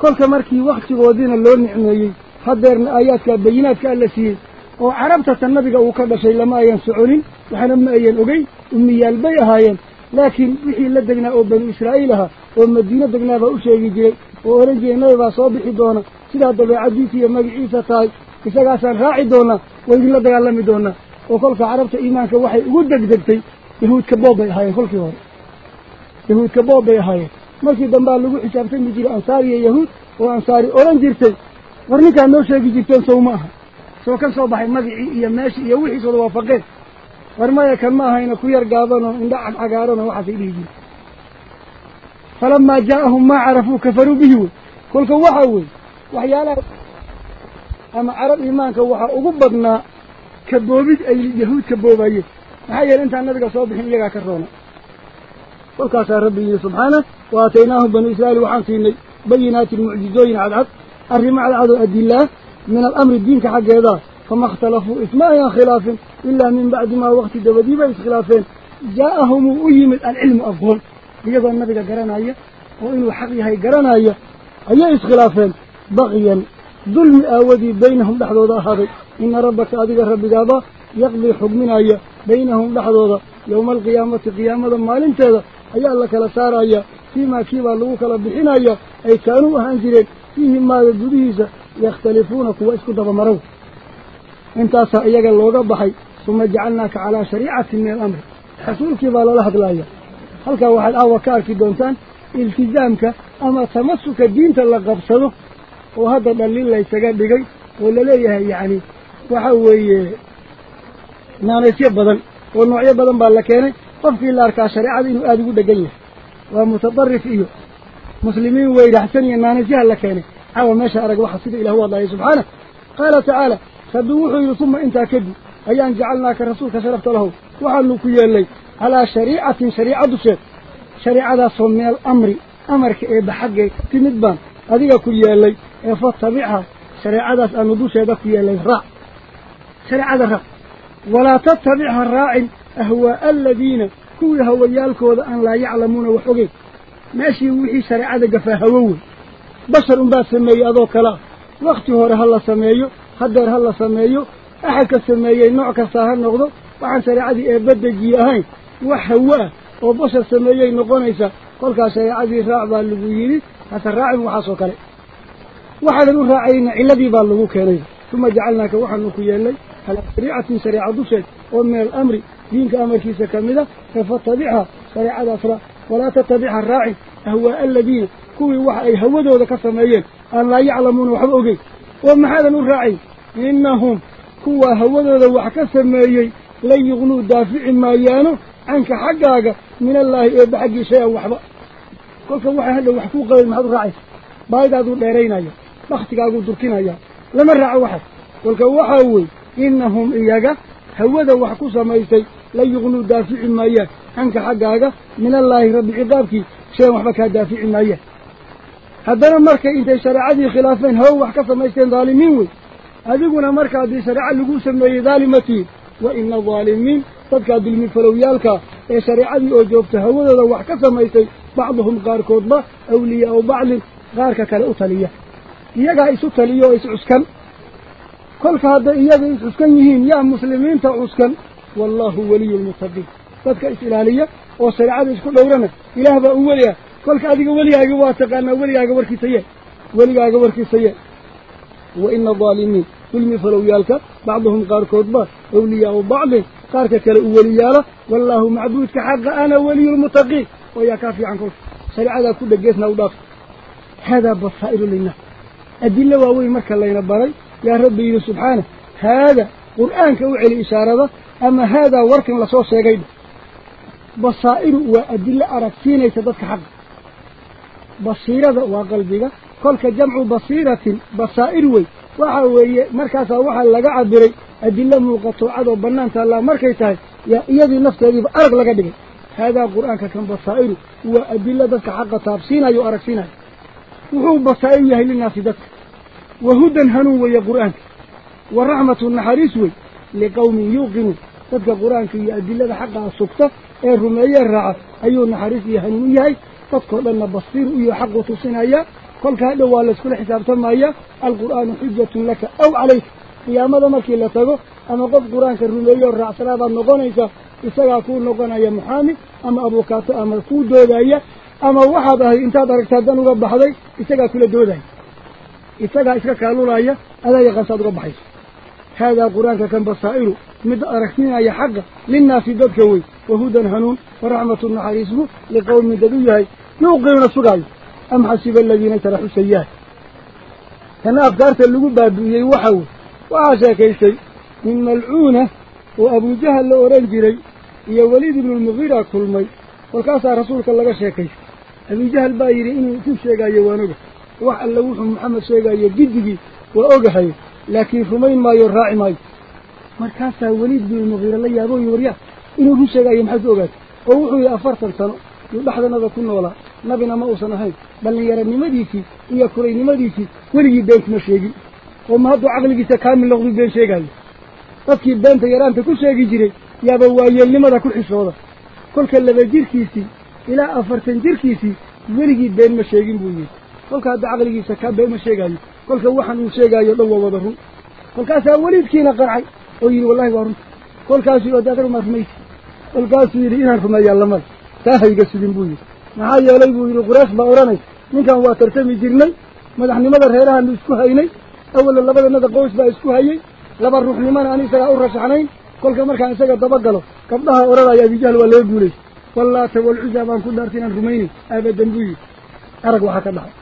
kolka markii wakhtigoodiina loo nicmeeyey haddeerna aayaadkaa bayinaadkaa la siiyey ahaayeen laakiin wixii la degnaa oo banu israa'iil ahaa oo madiino degnaabaa u sheegi jiray oo ohan jiray nabi baa soo bixi doona sidaa dabeecadiisa iyo magaciisa tahay isagaasaan raaci doonaa waa idinla dagaalami doonaa oo kolka carabta iimaanka waxay ugu degdegtay yahuudka boob bay ahaayeen kolkii hore yahuudka boob bay ahaayeen markii dambaa lagu xisaabtami jiray ansaar iyo yahuud oo ansaari odhan jirtay war ninkaa noo sheegi jirteen sow ma aha سو كان صوبه مغي يا ماشي يا وخي سو وافقين ورمايا كان ما هين كو ير ان دع اغارن وحسيدي فلما جاءهم ما عرفوا كفروا به كل كان وحا وي وحياله اما عرب ايمانك وحا اوو بدنا كبوبيد اي يهود كبوبايه ما هي انت نبي صوب خين يغا كرونه كل كان ربي سبحانه واتيناهم بني اسرائيل وحسيني بينات المعجزات عدد الرمع العدو أدي الله من الأمر الدين كحق هذا. فما اختلفوا إثماء خلاف إلا من بعد ما وقت دوديبا إسخلافين جاءهم أيم العلم أفهم يجب أن نبقى قرانايا وإنه حقي هاي قرانايا أي إسخلافين بغيا. ظلم أودي بينهم لحظة هذه إن ربك أدق ربك هذا يقضي حكمنا بينهم لحظة يوم القيامة قيامة مالين تذا أي الله كلا سارايا فيما كيبا لغوك لبحنايا أي كانوا أهانجرين فيهم ماذا جديسة suma jacalnaaka calaa shariicatin min alamri rasuulkii baa lala hadlaya halkaa waxaad aawa ka arki doontaan iltizaamka ama tamasuka diinta la qabsado oo hadda dhallin laysaga dhigay oo laleeyahay yacni waxa weeye naanaysyo badan oo noocyo badan baa la keenay qofkii la arkaa shareecada inuu aada ugu dhegan yahay waa mutadarif iyo muslimiin weyraxsan iyo naanaysyaha la keenay أو ما شارك وحصيد إلى هو الله سبحانه. قال تعالى فدوحوا ثم انت كد أيان جعلناك الرسول كشرفت له. وعلوك يلي على شريعة شريعة دوشي شريعة صمي الأمر. أمرك إيه في تمدبان هذه كل يلي إيه فاتبعها. شريعة أن دوشي دك يلي راع شريعة راع ولا تتبعها الراعي. أهو الذين. كوي هو يالكو أن لا يعلمون وحقه ماشي وحي شريعة قفاها ووه بشر با سمي أدو كلا. وقت هور هلا سميه حدر هلا سميه أحد كسميه نوع كساهر نغضو وعن سريعة إبادة جياهين وحواه وبشر سميه نغونيسا قولك سريعة رعبا لبوهيني حتى الرعب وحاسو كلا وحدا نوح رعينا إلا دي بالله ثم جعلناك وحا نخيا لي على سريعة سريعة دوشت ومن الأمر دينك أمر كيسا كمدا فتبعها سريعة أفرا ولا تتبع الراعي هو الذين wax ay hawadooda ka sameeyeen aan laa yaclamuuna waxba ogeyn oo maxaadan u raacayn innahum kuwa hawadooda wax ka sameeyey lan yugnuu daafici maayaano canka xaggaaga min allaahi eebba xaggii shay-an waxba kolka waxay hadha wax kuu qabayn maxaad u raacaysa baahidaaduu dheeraynaya baktigaaguu durkinaya lama raaco waxaas kolka waxaa wey innahum iyaga hawada wax ku samaysay lan yugnuu daafici maayaan canka xaggaaga min allaahi rabbi ciqaabkii shayan waxba kaa daafici maayaan shareecadii khilaafeen hawo wax ka samaysteen daalimiin wey adiguna marka haddii shareeco laguu sameeyey daalimatiin wa ina daalimiin dadkaa dulmi falowyaalka ee shareecadii oo joogta hawadooda wax ka samaysay bacduhum qaarkoodba awliyaau bacdin qaarka kale u taliya iyagaa isu taliya oo iscuskan kolka hadday iyaga iscuskan yihiin yaa muslimiinta cuskan wallaahu waliyu lmuttaqiin dadka is-ilaaliya oo shareecada isku dhowrana ilaah baa u weliya كل كذي قولي يا جواس قلنا قولي يا جوار كسيء قولي يا جوار كسيء وإن الظالمين كل مفلو يالك بعضهم قار كذبا أولياء وبعض قار كلا أولياء والله معبود كحق أنا ولي المتقي ويا كافي عن كل سريع هذا كل جسنا وضاف هذا بصائر لنا أدلة وأول مكة لنا بري يا ربي سبحانه هذا قرآن كوعي إشارة أما هذا ورك لصوص يا جيد بصائر وأدلة أركينا يتدفك حق بصيرة وقلبها كلك جمع بصيرة بصائر وي وحاوهي مركز وحا لقع بري أدي الله موقت وعدو بنان تالله مركزها يأيدي النفط يجيب أرق لقع بري هذا القرآن كان بصائر وأدي الله بسك حق تابسينا يؤرق سينا وهو بصائر يهي للناس دك وهدى هنو ويا قرآن ورحمة النحريس وي لقوم يوقنوا تبقى قرآن في أدي الله حقها السكتة الرمية الرعف أيو النحريس يهنو يهي dadkao dhanna basiir iyo xaqu tusinaya kolka hadhow waa layskula xisaabtamaya alqur'aanu xujatun laka aw calayka qiyaamada markii la tago ama qof qur-aanka rumeeyo oo raacsanaadaad noqonaysa isagaa kuu noqonaya muxaami ama abukaato ama kuu doodaya ama waxaad ahay intaad aragtaa dan uga baxday isagaa kula doodaya isagaa iska kaalulaya adaa yaqaansaad uga baxayso haadaa qur-aanka kan basaa'iru mid aragsinaya xaqa linnaasi dadka wey wahudan hanuun waraxmatu naxariismu liqowmin dad u yahay afkaarta lagu baabi'iyey waxa wey waxaa sheekaystay min malcuuna oo abujahal la odhan jiray iyo weliid ibnulmugiira kulmay kolkaasaa rasuulka laga sheekaystay abujahal baa yidhi inuu ku sheegaayo waan oga wax alle wuxuu maxamed sheegayo giddigii waa ogahay laakiin rumayn maayo raaci maayo markaasaa weliid binulmugiira la yaabo yi waryaa inuu run sheegaayo maxaad ku ogaatay oo wuxuu yihi afartan sano yuu dhexdanada ku noolaa nabina ma uusan ahayn dhallinyaranimadiisii iyo kuraynimadiisii weligii been kuma sheegin oo ma hadduu caqligiisa kaamil noqduu been sheegaayo dadkii beenta yaraanta ku sheegi jiray yaaba waayeelnimada ku xishooda kolka laba jirkiisii ilaa afartan jirkiisii weligii been ma sheegin buu yidhi kolka hadda caqligiisa kaa been ma sheegaayo kolka waxaan uu sheegaayo dhan waa wada run kolkaasaa weliidkiina qarcay oo yidhi wallahi waa runta kolkaasuu ode adar maad rumaysi kolkaasuu yidhi inaan rumeeyaa lamada hayga sugin buu yidhi maxaa yeelay buu yidhi quraysh baa odhanaysa ninkan waa tartami jirnay madaxnimada reerahaanu isku haynay awalla labadanada qoys baa isku hayey laba ruuxnimana aan isagaa u rashaxnayn kolka markaan isaga dabagalo gabdhaha odhanaya abijahl waa laga guulaysa wallaata walcuza baan ku dhaartay inaan rumaynin abadan buu yidhi arag waxaa ka dhacay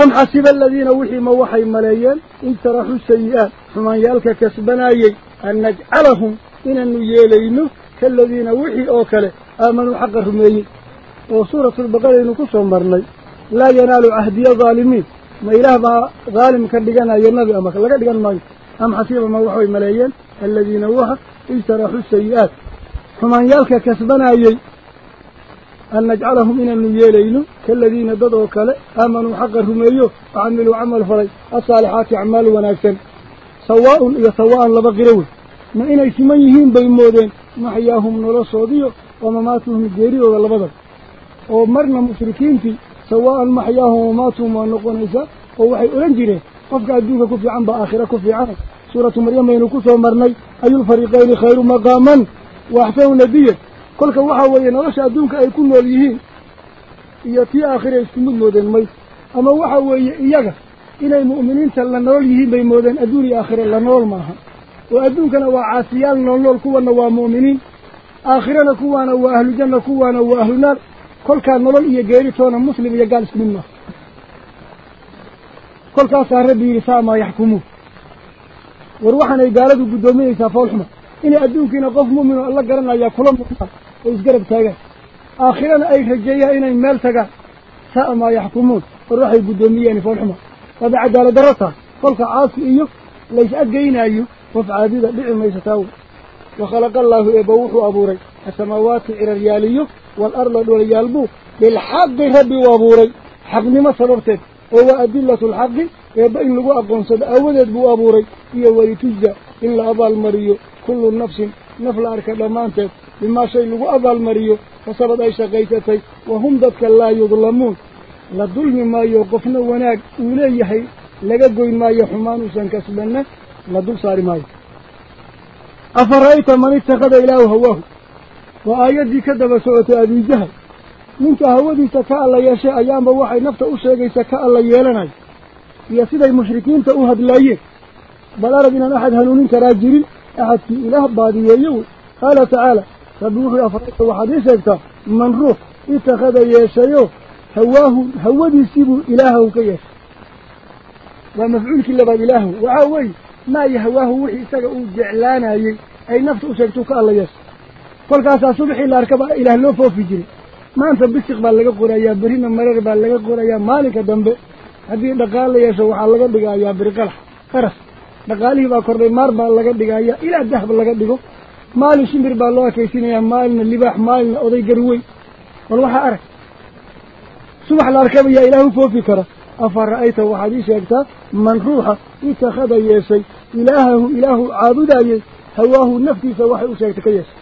am xasiba aladiina wixii ma waxay maleeyeen ijtaraxuu sayi-aat xumaanyaalka kasbanaayey an najcalahum inaanu yeelayno كالذين وحي أوكله آمنوا حق رمي وصورة البقرة نقصهم برني لا ينالوا عهدي الظالمين ما إله بها ظالم كالدقان ينبي أمك لقد قال ماي. أم حسيب مروحوا الملايين الذين وحا اجترحوا السيئات. فمن يلك كسبنا أي أن نجعلهم من النيالين كالذين ددوا كالي آمنوا حق رميه وعملوا عمل فري. الصالحات عمال وناكسن. سواء يسواء لبقروه. ما إنا يسمين يهين مودين. ما حياهم نلا صاديو وما ماتهم الجيري ولا البدر ومرنا مشركين في سواء ما حياهم وماتهم ونقون إذا ووحي أرنجره قفك أدوك كفي عم بآخرة كفي عن. سورة مريم مينو كسو مرني. أي الفريقين خير مقاما. وأحسن نبيا كل كواحة وينا رشا أدوك أي كل وليهين يأتي آخر يسمون مودين ميت. أما واحة وينا إياك. إلى المؤمنين سلنا وليهين بين مودين. أدوري آخر لنا والماها وأدونكنا وعاسيال نولول مؤمنين ومؤمنين. آخرنا كوانا وأهل جنة كوانا وأهل نار. كل كان نولول إيا قيرتونا مسلم إيا قالس منا كل كان سهر ربي رساء ما يحكمه. وروحنا إقالته قدومي إيسا فالحمة إني أدونكنا قف مؤمن الله قرنا يا كلام مؤمن. وإسقرب تاقا. آخرنا أي حجية إنا إمال ساء ما يحكمون. وروحي قدومي إيسا يعني فالحمة فبعد على درسة. كل كان عاصي إيوك ليش أدقين أيوك qof caadida dhici wakhalaqa allaahu eebba wuxuu abuuray asamaawaati ciraryaaliyo waalarda dholyaalbuu bilxaqi rabbi u abuuray xaqnimo sababteed oo waa adillatu alxaqi eebba in lagu aqoonsado aawadeed buu abuuray iyo walitujza in la abaalmariyo kullu nafsin naf la arka dhammaanteed bimaa shay lagu abaalmariyo kasabad ay shaqaysatay wahum dadka laa yudlamuun la dulmi maayo qofna wanaag uu leeyahay laga goyn لدل صار مايك أفرأيت من اتخذ إله هواه وآياتي كدب سورة أبي جهل. منك هودي تكاء الله يشاء أيام بواحي نفط أسرقي تكاء الله يلناي. يسيد المشركين تأهد الله بل أردنا أحد هنونين كراجرين أحد في إله بادي يوي قال تعالى فبوحي أفرأيت وحديثك من روح اتخذ يشاء هواه هودي سيب إله كيش ومفعولك اللبا إله وعاوي maayo hawaahu wixii isaga uu jeclaanayey ay nafta u sheegtuu ka alla yeeshay kolkaasaa subaxii la arkaba ilaah loo foofi jiray. Maanta bisiq baa laga qorayaa berrina mareer baa laga qorayaa maalinka dambe haddii dhaqaal la yeesho waxaa laga dhigayaa beriqalax qaras dhaqaalihii baa kordhay maar baa laga dhigayaa ilaa dahab laga dhigo. Maalin shimbir baa loo ekaysinayaa maalina libaax maalina oday garweyn bal waxaa arag subax la arkaba yaa ilaah u foofi kara أفرأيت وحديثك من روحه اتخذ يسي إلهه إله عابد يسي هواه النفتي سواحي أشيكتك يسي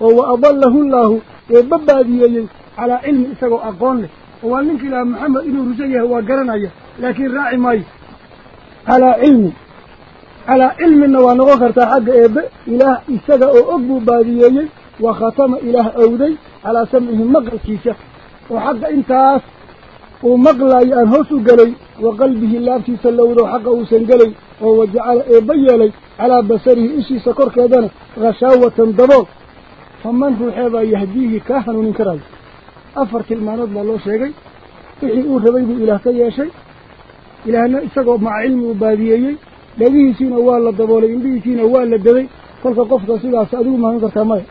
وهو أضله الله إبباديا يسي على علم إسه أقوانه هو أنك إلى محمد إنه رجيه هو قرنعي لكن راعي ماي على علم على علم أنه نغفر تحق إب إله إسه أقبباديا يسي وختم إله أودي على سمعه مغرسيسه وحق إنتاس ومقلع ينهوسو قلي وقلبه اللابتي سلوذو حقه سنقلي ووجعل إيبايا لي على بسره إشي سكر كذان غشاوة دبوك فمن هو حيبا يهديه كاهن ونكرال أفر كلمة رضل الله شيئي إحي أوه ربيب إله كي يشي إلهنا إساقوا مع علم وبادييي لديه سين أوال الدبولي إن بيه سين أوال الدبي فلك قفت سيلا سأدوه ما نظر كماي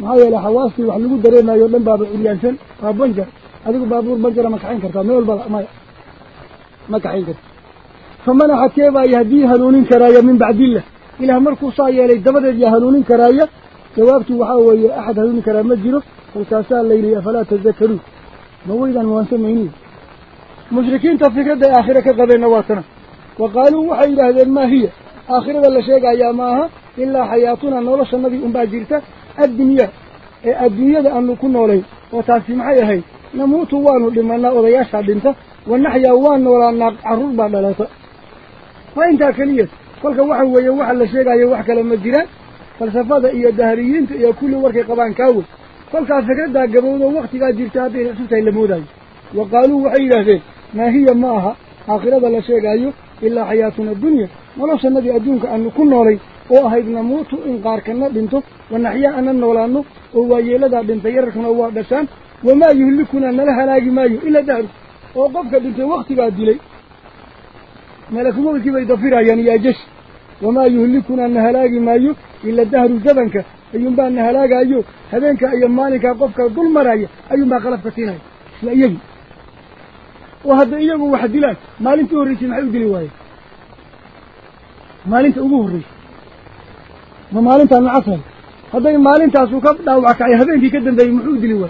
معايا لحواسي وحلقو الدريما يولن باب إليانسان رابنجر هذا بابور بجرة مكحين كرتا ما يقول ما مكحين كرتا. فمن حكيبا يهدي لونين كرايا من بعد الله. إلى مركو صايا لي دمد يهلونين كرايا جوابت وحاوي أحد هلونين كرايا مجره وساسا الليلي أفلا تذكروا ما هو إذا نوان سمعيني مشركين تفكر دا آخرة كقبل نواتنا. وقالوا وحي له ذا ما هي. آخرة ذا لشيك يا ماها. إلا حياتنا نولش النبي أمبا جيرتا. الدنيا. إيه، الدنيا ذا أنه كنا عليه وتاسمع يهي نموت وانو لما لا أولا يشع بنتا ونحيا وانو ولا ناق عروض بعد لاتا فإنتا كليا فالك واحد ويوح اللي شيقا يوح كلمة جيران فالسفادة إيا الدهريين تأيا كل وركي قبان كاول فالك عفكرة دا قبودا وقت قا جرتا بي رسوتا إلا موداي وقالوا وحيدا ذي ما هي ماها هذا اللي شيقا إلا حياتنا الدنيا. ولوش النبي أدونك أن كل نوري. وهيد نموت إنقاركنا بنتو ونحيا أنا نولانه هو يلدى بنتيركنا وعدسان وما يهلكنا نلها لاجي مايو إلا دارك وقفك بنت وقت بعد لي ملك ملكي بيضفر يعني يا جش وما يهلكنا نهلاقي مايو إلا الدهر الزبنك أيهم بان نهلاق يو هذينك أيام مالك قفك كل مرايا أيهم بان قلب فتينا لا يجي وهذا إيجو واحد دلال مال انت أوريش نحيو دلواي مال ريش ما مالين تان العصر هذا ما مالين تاسوك داو عكاي هذين في كده ذي محود اللي ور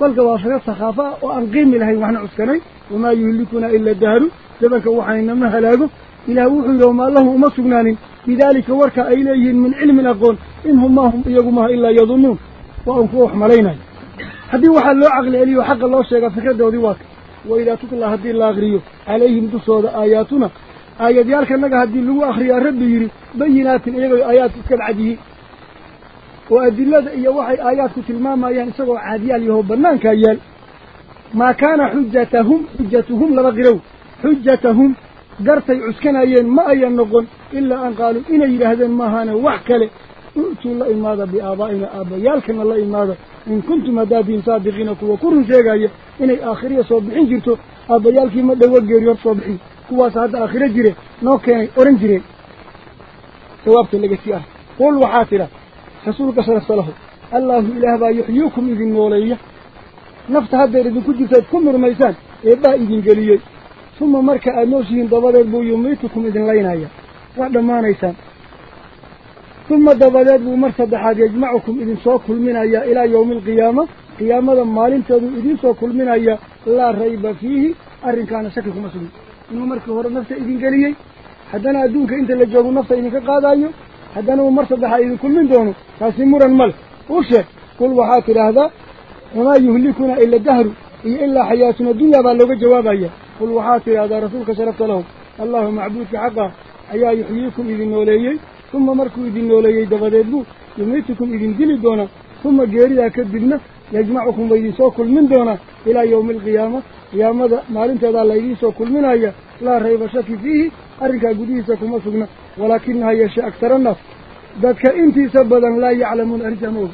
كل جوافر الصخافة وأنقيم لهي وإحنا عسكري وما يهلكنا إلا الدهر. تبقى وحنا منها لاجو إلى وحي وما الله وما سجنان لذلك ورك إليه من علم الأقوال إنهم ما هم يجمعها إلا يظنون. وأنفوح ملينا هذه وحى الله عقل إلي وحق الله شيخ فكرة وذي واك وإذا تطلع هذه الله غريو عليهم تصوى آياتنا. آيات يالك النقا هدين لغو أخري الرب يري. بينات إيغو آيات اسكال عديه. وأدلة إيا وحي آيات تلماما يعني ينسغو عادية ليهو بنانك أيال. ما كان حجتهم حجتهم لبغيرو حجتهم قرتي عسكنا أيان ما أيان نقل إلا أن قالوا إني لهذا ما هانا وحكالي أعطوا الله إماذا بآبائنا آبا يالكن الله إماذا إن كنتم مدادين صادقينكم وكرن شيئا إني آخرية صبحين جرتو. أبا يالكي مدى وقير يوم كواس هذا آخر جري نو كان أورن جري ثوابت اللي قلت ياه قول وحاترة حسولك صلى الله الله إله با يحييكم إذن موليه نفت هذا إذن كجلتات كم رميسان إبا إذن قليه ثم مركع نوشهن دبادات بو يميتكم إذن لينايا وعد ما نيسان ثم دبادات بو مرسد حاد يجمعكم إذن سوى كل منايا إلى يوم القيامة قيامة مال تدو إذن سوى كل منايا لا ريب فيه أرن كان شكلكم مسؤولي إنه مركز هو نفسه إذن قليه حدنا أدونك إنت اللي جاءوا نفسه إذن كقاد أيه حدنا هو مرصد حايد كل من دونه. فاسمورا المل أوشه كل وحاكر هذا. وما يهلكنا إلا الدهر. إي إلا حياتنا الدنيا بألوك الجواب أيه كل وحاكر هذا رسولك شرفت لهم. الله معبودك حقا. أيا يحييكم إذن أوليه ثم مركوا إذن أوليه دفدد له يميتكم إذن دل دونه ثم قيري أكبرنا يجمعكم بيسوكل من دونه. إلى يوم القيامة. يا مدى ما لنت هذا لا يجلس وكل منها يا لا ريب شك فيه أرك قديسة كما سقنا ولكنها يشي أكثر النفس ذاتك انت سبدا لا يعلمون أرك موت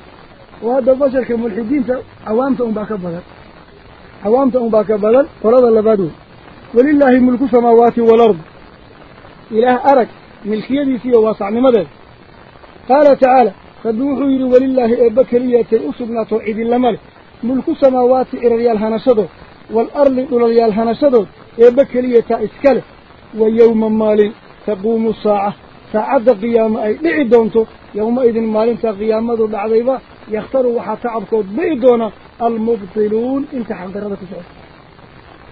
وهذا بشر كملحدين عوامتهم باك بلد عوامتهم باك بلد ورد الله ولله ملك سماوات والأرض إله أرك ملك يدي فيه واسع لماذا قال تعالى فدوحوا يروا ولله أبكرية أسقنا توعيد اللمال ملك سماوات إرغيال هنشده والأرض أولي الهنسد يبكلي تأسكال ويوم مال تقوم الساعة. ساعد قيام أي بعدونتو يوم إذن مال قيام ذو العظيفة يختاروا وحتى عبكو بعدونا المبطلون انت حق دردك سعود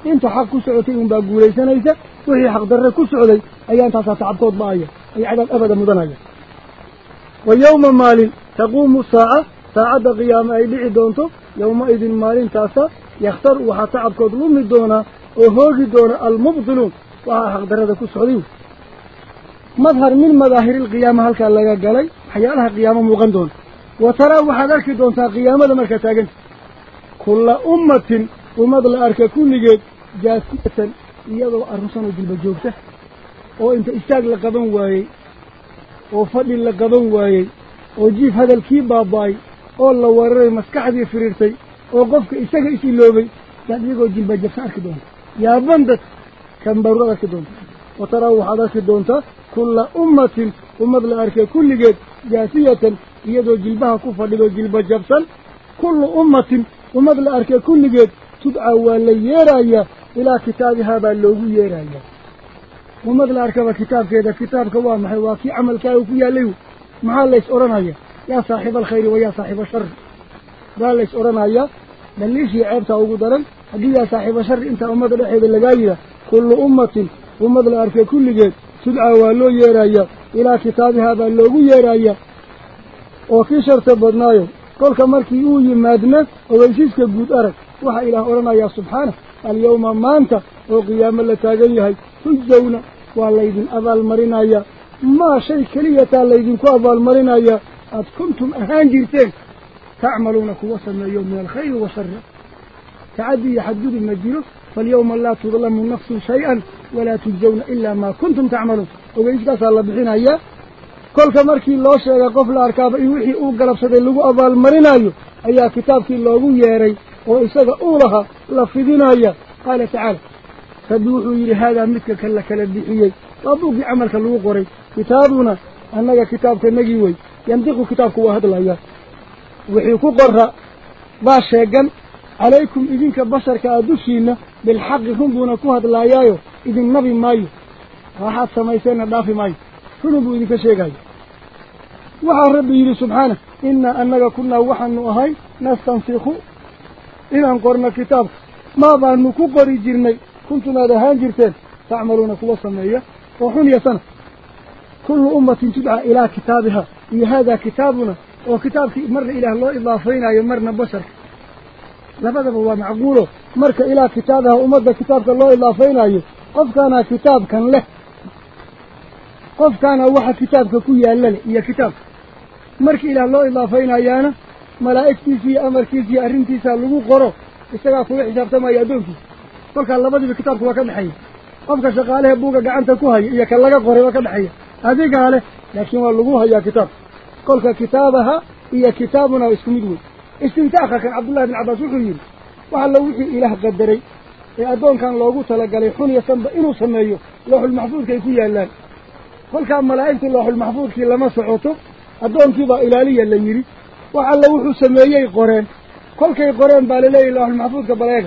انت حق سعودين باقو ليس نيسا وهي حق دردك سعودي أي أنت ستعبكو بأي أي عدد أبدا مدنايا ويوم مال تقوم الساعة ساعد قيام أي بعدونتو يوم إذن مال تأسى يختار وحتى عبكود لومي دونا وهوغي دونا المبضلون وحاق درادة كسعودين مظهر من مظاهر القيامة هالكا اللقاء قالي حيالها قيامة مغندون. وترى وحدارك دونتا قيامة لما تاقن. كل أمة أمد الأركة كوني جاسية يضو أرمسان وجلب جوكتة وانت اشتاق لقضان واي. وفضل لقضان واي. وجيف هذا الكيب باباي والله وراء مسكح دي فريرتي. Arki doonta yaaban dad kambaruad arki doonta wa taraa waxaad arki doontaa kulla ummatin ummad la arkay kulligeed jaasiyatan iyadoo jilbaha ku fadhido jilba jabsan kullu ummatin ummad la arkay kulligeed tudcaa waa la yeerayaa ilaa kitaabihaa baa loogu yeerayaa ummad la arkaba kitaabkeeda kitaabka waa maxay waa kii camalkaaga ku yaallay maxaa lays odhanaya yaa saaxiiba alkhayri wa yaa saaxiiba shari baa lays odhanayaa ceebtaa ugu daran haddii yaa saaxiiba shari intaa ummadda dhexeeda lagaa yidhaah kullu ummatin ummad la arkay kulligeed tudcaa waa loo yeerayaa ilaa kitaabihaa baa loogu yeerayaa oo kii sharta badnaayo kolka markii uu yimaadna ogeysiiska guud arag waxaa ilaah odhanayaa subxaanah alyawma maanta oo qiyaamo la taagan yahay tujawna waa laydin abaalmarinayaa maa shay keliyataa laydinku abaalmarinayaa aad kuntum ahaan jirteen تعملونك وصلنا يوم من الخير وشر. تعدي يحدد المجيل فاليوم لا تظلم النفس شيئا ولا تجزون إلا ما كنتم تعملون. وقالت قصة الله بحين هيا؟ كل كماركي الله شيئا قفل أركاب إيوحي أو قرب اللغو لغو أضال مرين هيا؟ أي كتابك الله أبو ياري وإساق أولها لفظين هيا؟ قال تعالى فدوحوا إلي هذا مثل كلك لبحيي ربوك عملك الوقري كتابنا أنك كتابك النجيوي يندق كتابك واحد الله وحيكو قرر باشاقن عليكم إذنك بشر كأدوشينا بالحق هنبونا كوهد لا يايو إذن نبي مايو راحات سميسينا دافي مايو هنبو إذنك شيقاي وحا ربي يلي سبحانه إنا أنك كنا وحن نؤهي نستنسيخو إنا نقرنا كتاب ما بانكو قري جيرني كنتنا دهان جيرتين تعملون كل سمية وحن يسنة كل أمة تدعى إلى كتابها إي هذا كتابنا وكتابك مر إلى الله إلا فينا يمرنا بشر لفظ هو معقوله مرك إلى كتابه ومد كتاب الله إلا فينا قف كان كتاب كان له قف كان واحد كتابك كوي ألله يا كتاب مرك إلى الله إلا فينا يانا ملائكتي في أمر كيزي أرنتي سالو قرو استغاق كل حساب ما يدونك فلك اللبض بكتابك وكان حي قفك شقاله بوك قعنتك وهي إياك اللقاء قري وكان حي هذه قاله لكن هو اللقوها يا كتاب قل كتابها هي كتابنا واسمه استنتاجها كان عبد الله بن عباس الخير وعلى وحي إله قدري يا أدون كان لوجو تلاقي خني يسمى إنه سميه لوح المحفوظ كيف يعلن قل كان ملائكة لوح المحفوظ كي لما صعوته أدون كذا إلى لي اللي يري وعلى وحي سميه القرآن قل كي القرآن بالله لوح المحفوظ كبلاغ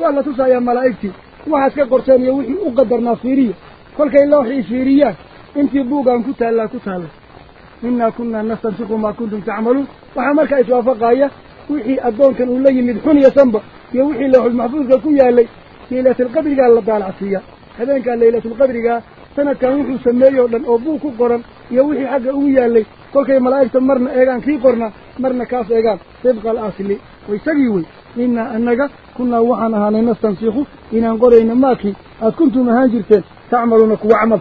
وعلى توسع يا ملائكة وحاسك قرآن يوحي وقدر نصيري قل كي لوحي يسيريا أنت بوجا كنت الله كنت الله innaa kunnaa nastansiqu maa kuntum tacmaluun waxaa markaa iswaafaqaya wixii addoonkan uu la yimid xun iyo sanba iyo wixii looxulmaxfuudka ku yaalay laylatulqadrigaa la daalacsiiyaa habeenkaa laylatulqadrigaa sanadkan wuxuu sameeyey oo dhan oo buug ku qoran iyo wixii xagga ugu yaalay kolkay malaa'igta marna eegaan kii qorna marna kaas eegaan sibqa al asli wa isagii wey innaa annaga kunnaa waxaan ahaanay nastansiku inaan qorayna maakii aad kuntum ahaan jirteen tacmaluuna kuwa camal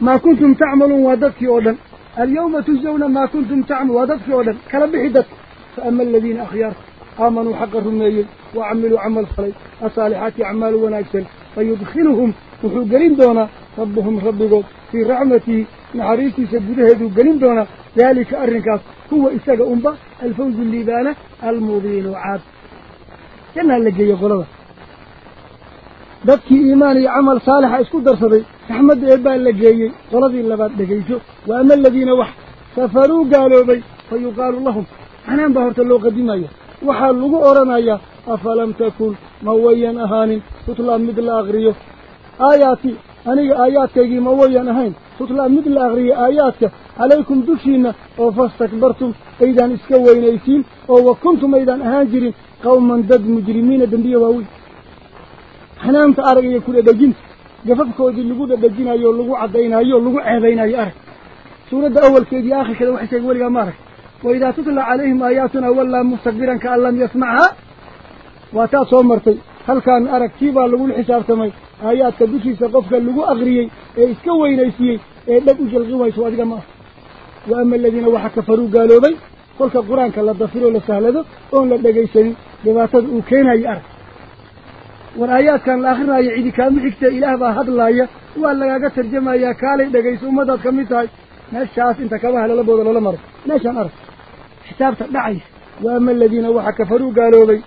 ما كنتم تعملون وادت في أولا اليوم تزون ما كنتم تعملون وادت في أولا كلا بحدث فأما الذين أخيار آمنوا حقهم نيل وعملوا عمل صلي أصالحات عمال ونأكسل فيدخلهم وحو قرين دونا. ربهم ربكم في رعمتي نحريسي سجده ذو قرين دونا. ذلك أرنكاس هو إساق أمبا. الفوز الليبانة المضين وعاد. كنا اللي يقول الله qoladii labaad dhegayso wa ama aladiina wax safaruu gaaloobay fa yuqaalu lahum canaan baa horta loo qadimaya waxaa lagu odhanayaa afalam takun ma wayan ahaanin tutlaa mid la akriyo aayaati aniga aayaadkaygii ma wayan ahayn tutlaa mid la akriyo aayaadka calaykum dushiinna oo fastakbartum aydaan iska weynaysiin oo wa kuntum aydaan ahaan jirin qawman dad mujrimiina dembiye waaweyn xanaanta arag iyo ku dhedhejinta gafafkoodii lagu dhedhejinayo lagu caddaynayo lagu ceebaynayo arag suuradda awalkeedii aakhirkeeda waxay sheegay weligaa ma arag waidaa tutla calayhim aayaatuna wallaa mustakbiran kaan lam yasmachaa waa taa soo martay halkaan aragtii baa lagula xisaabtamay aayaadka dushiisa qofka lagu akriyey ee iska weynaysiiyey ee dheg u jalqi wayso adiga ma ah wa ama aladiina waxa kafaruu gaaloobay kolka qur-aanka la dafiroo la sahlado oon la dhegaysanin dhibaatada uu keenayo arag ورايات كان الآخر راي عيد كان مخيكت الاله با هدلايا ولا لاغا ترجما يا كالي دغيس امدا كميتاي نشاس انت كبه له بودل له مر نشان ار حسابك دعيس واما الذين وحا كفروا قالوا لي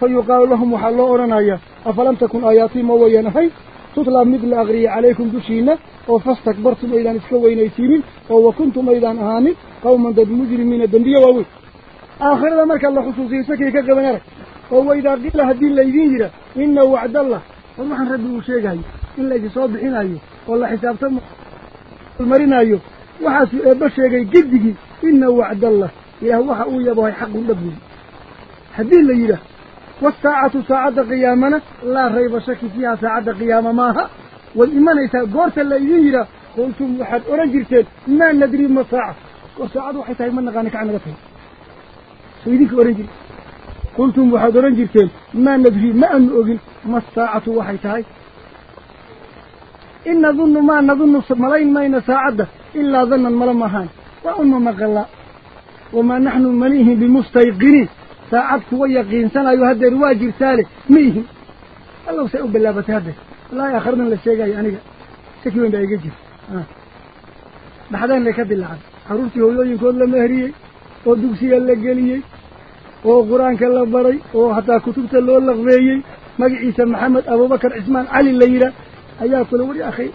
فيقال لهم محلو اورنايا افلم تكن اياتي ما وينهي تطلع مثل الاغري عليكم دشينا أو فاستكبرتم إلى ان اسكو وينيسين أو وكنتم أيضا هاني قوما دمجرمين دنديا واوي اخر الامر كان له خصوصيه سكي كغبنرك أو إذا قلت له الدين ليدين جرى إنه وعد الله. والله نرده وشيقه إلا إذا صوب حين أيه والله حساب تم المرين أيه وحاس بشيقه جدك إنه وعد الله. إلا هو حقه يبه حقه لبني الدين ليدى والساعة ساعة قيامنا لا ريب شك فيها ساعة قيام ماها. والإيمان إذا قرت ليدين جرى قلتم وحد أرجرتين ما ندري ما ساعة وساعة حتى يمنغانك عن رفين سيدك أرجرتين waxay tahay in nadunnu maa nadunnu malayn mayna saacadda ilaa dannan mala maahaan waa unma maqalla wamaa naxnu maniihin bimustayqiniin saacad kuwa yaqiinsanayo haddeer waa jirtaale ma ihin allow say u bilaabatay haddeer wallaahi aakhiradan la sheegayo aniga shaki weyn baa iga jir dhaxdeen lay ka dilaacday carruurtii hooyooyinkood la mehriyey oo dugsiga la geliyey oo qur-aanka la baray oo hataa kutubta loo laqbeeyey magaciisa maxamed abubakar cismaan cali la yidhaah ayaa kula wari akhay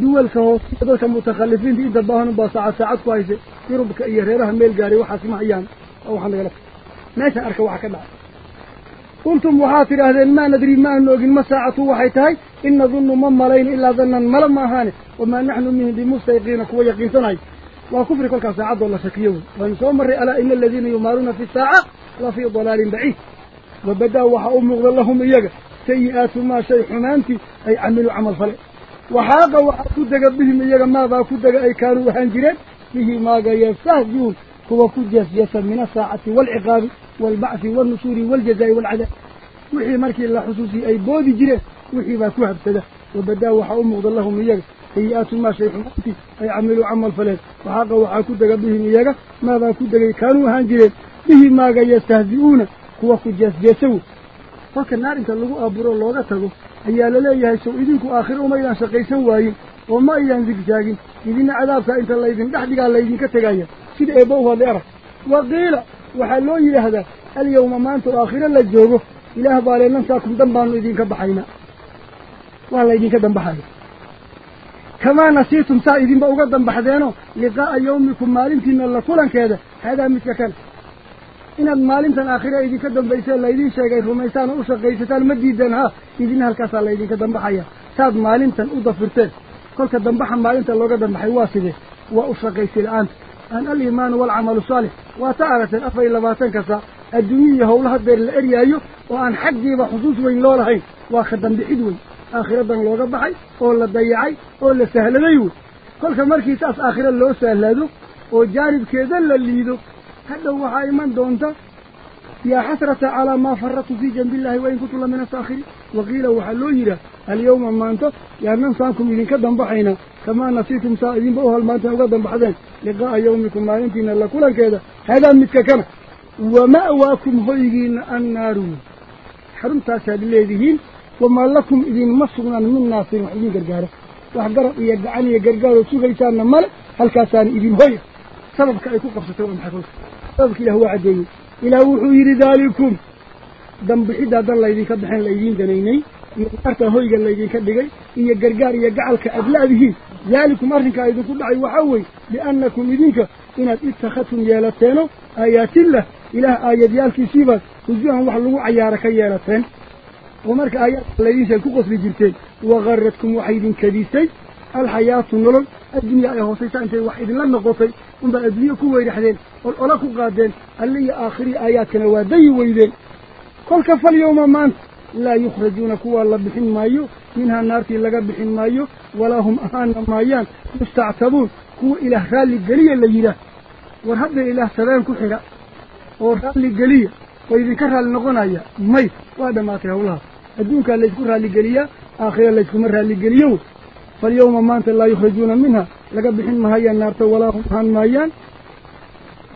duwalka hoose dadka mutakhalifiinta inta baahan baa saacad saacad ku haysa yurubka iyo reeraha meel gaaray waxaas ma hayaan oo waxaan nagala meeshaan arka waxa ka dhacay qultum waxaad tidhaahdeen maa nadri ma aanu ogin ma saacatu waxay tahay in nadunnu ma malayn ilaa dannan mala ma ahaane wamaa naxnu minhum bimustayqiina kuwa yaqiinsanayo waa kufri kolkaas saacadoo la shakiyo wey waanu soo marray alaa ina aladiina yumaaruuna fi saaca لفي ضلال بعيد وبدأ وحاق مغضى لهم إياك سيئات ما شيء حنانتي أي عملوا عمل فلع وحاق وكدك بهم إياك ماذا كدك أي كانوا هنجرين به ماذا يستهجون هو كدس جسا من الساعة والعقاب والبعث والنصور والجزاء والعداء وحي مركي الله حسوسي أي بودي جريت وحي باكوها بسده وبدأ وحاق مغضى لهم إياك سيئات ما شيء حنانتي أي عملوا عمل فلع وحاق وحاق كدك بهم إياك ماذا كدك كانوا هنجرين yastahzi'uuna kuwa ku jeesjeesa wey kolka naar inta lagu aaburo looga tago ayaa laleeyahay sow idinku aakhiro umaydaan shaqaysan waayin oo ma ayaan zigzaagin idina cadaabkaa inta laydin dhexdhigaa laydinka tegaya sida eebba u hadlay arag waqiila waxaa loo yidhaahdaa alyawma maanta oo aakhiro la joogo ilaah baa le nansaakum dan baanu idinka baxaynaa waa laydinka dambaxaya kamaa nasiitum saa idinba uga dambaxdeenoo liqaa'a yawmikum maalintiina la kulankeeda haadaa midka kan إن المالين تناخرة إذا كذب بيسا ليدين شيء رميسان أوسق قيستان مديدن ها إذا هالكاس ليدين كذب حيا ساد مالين تن أضافرتين كل كذب حم مالين تلوجا ذم حيواسجة وأوسق قيس الآن أن الإيمان والعمل الصالح وتعرف الأفي ما تنكسر الدنيا هو لها دير الأريايو وأن حقي وحصوص وين لورهين وأخذن بحدوي آخرة ذن لوجا بحي أول ضيعي أول سهل ليو كل كمركي تاس آخرة لو سهل هذا وجانب كذا لليدو هذا هو عيمان دونتا يا حسرة على ما فرطوا في جنب الله وإن كنت من الساخر وقيل وحلو يرى اليوم ما أنت من ننسانكم إذن كدن بحينا كما نسيتم سائدين بوها المانتا وقدن بحذين لقاء يومكم ما ينتين الله كلا كذا هذا مثك كما. ومأواكم هيجين النار. حرم تاسع بالذيهين وما لكم إذن مصرنا من ناصر وحيدين قرقارة. وحقرق يقعني قرقارة وسوغيسان مال. هل كاسان إذن هيجين سبب كأيكو قفصته ومحفظ سببك إلا هو عدي إلا وحوي رذالكم دم بحيدة دان لايذين كبحان لايذين دانيني يقرت هويقا لايذين كبقي إيا قرقار إيا قعلك أدلاء به. ذلكم أرنك أيضا كل عيو حوي لأنكم إذنك إنا اتخذتم يالتين. آيات الله. إله آيات يالكي سيفا تزيوهم وحلوه عيارك يالتين. ومارك آيات لايذين سيكو قصر جلتين وغرتكم وحيدين كديسي الحياة النور الدنيا يا هو انت تي لن لما أم بأدريكو ويرحدين والأولاكو قادين اللي آخري آياتنا ودي ويدين. كل كفال يوم مان لا يخرجون كوا الله بحين مايو. منها النار تلقى بحين مايو. ولا هم أهان مايان. مستعتبون. كو إلى خالي قليا اللي يلا ورهد إله سبان كحرا ورهالي قليا وإذا كره النقون أيها ميت. وهذا ما تقوله أدوك الله يذكرها لقليا آخر الله يذكرها لقليا فاليوم ما أنت لا يخرجون منها. لقد حين ما هي النار ولا هم مايان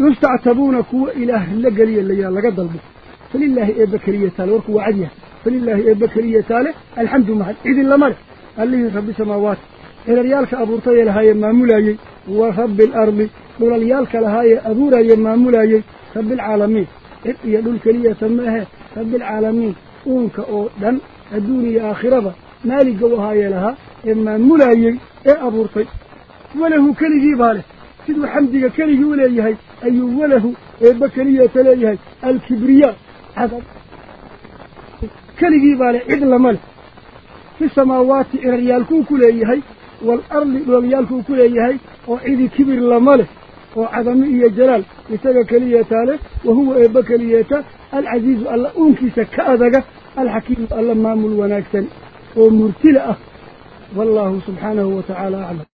يستعتبون كوا إله لقلي اللي يالا قد ضلبه. فلله إيه بكرية تالي وركوا عليها فلله إيه بكرية تالي الحمد معه إذن لمر اللي رب سماوات إلى ريالك أبورتي لها يما ملاي ورب الأرض. قول ريالك لهاي أبوري يما ملاي رب العالمين. إبقي يدول كلية ماها رب العالمين. أونك أو دم. الدنيا آخرة. مالك وهاي لها. إما ملايين إيه أبورتي؟ وله كليجي باله. سيدو حمدك كليجي وليهي. أي وله إيه بكرية ليهي الكبرياء. عذب كليجي باله إدل مال في السماوات إرياالكو كليهي والأرض إرياالكو كليهي وإذ كبر لماله وعظم إيه جلال. إساق كلية تاله وهو إيه بكرية العزيز الله أنكس كأذك. الحكيم الله مامل وناكسن ومرتلأه. Wa huwa eebba keliyata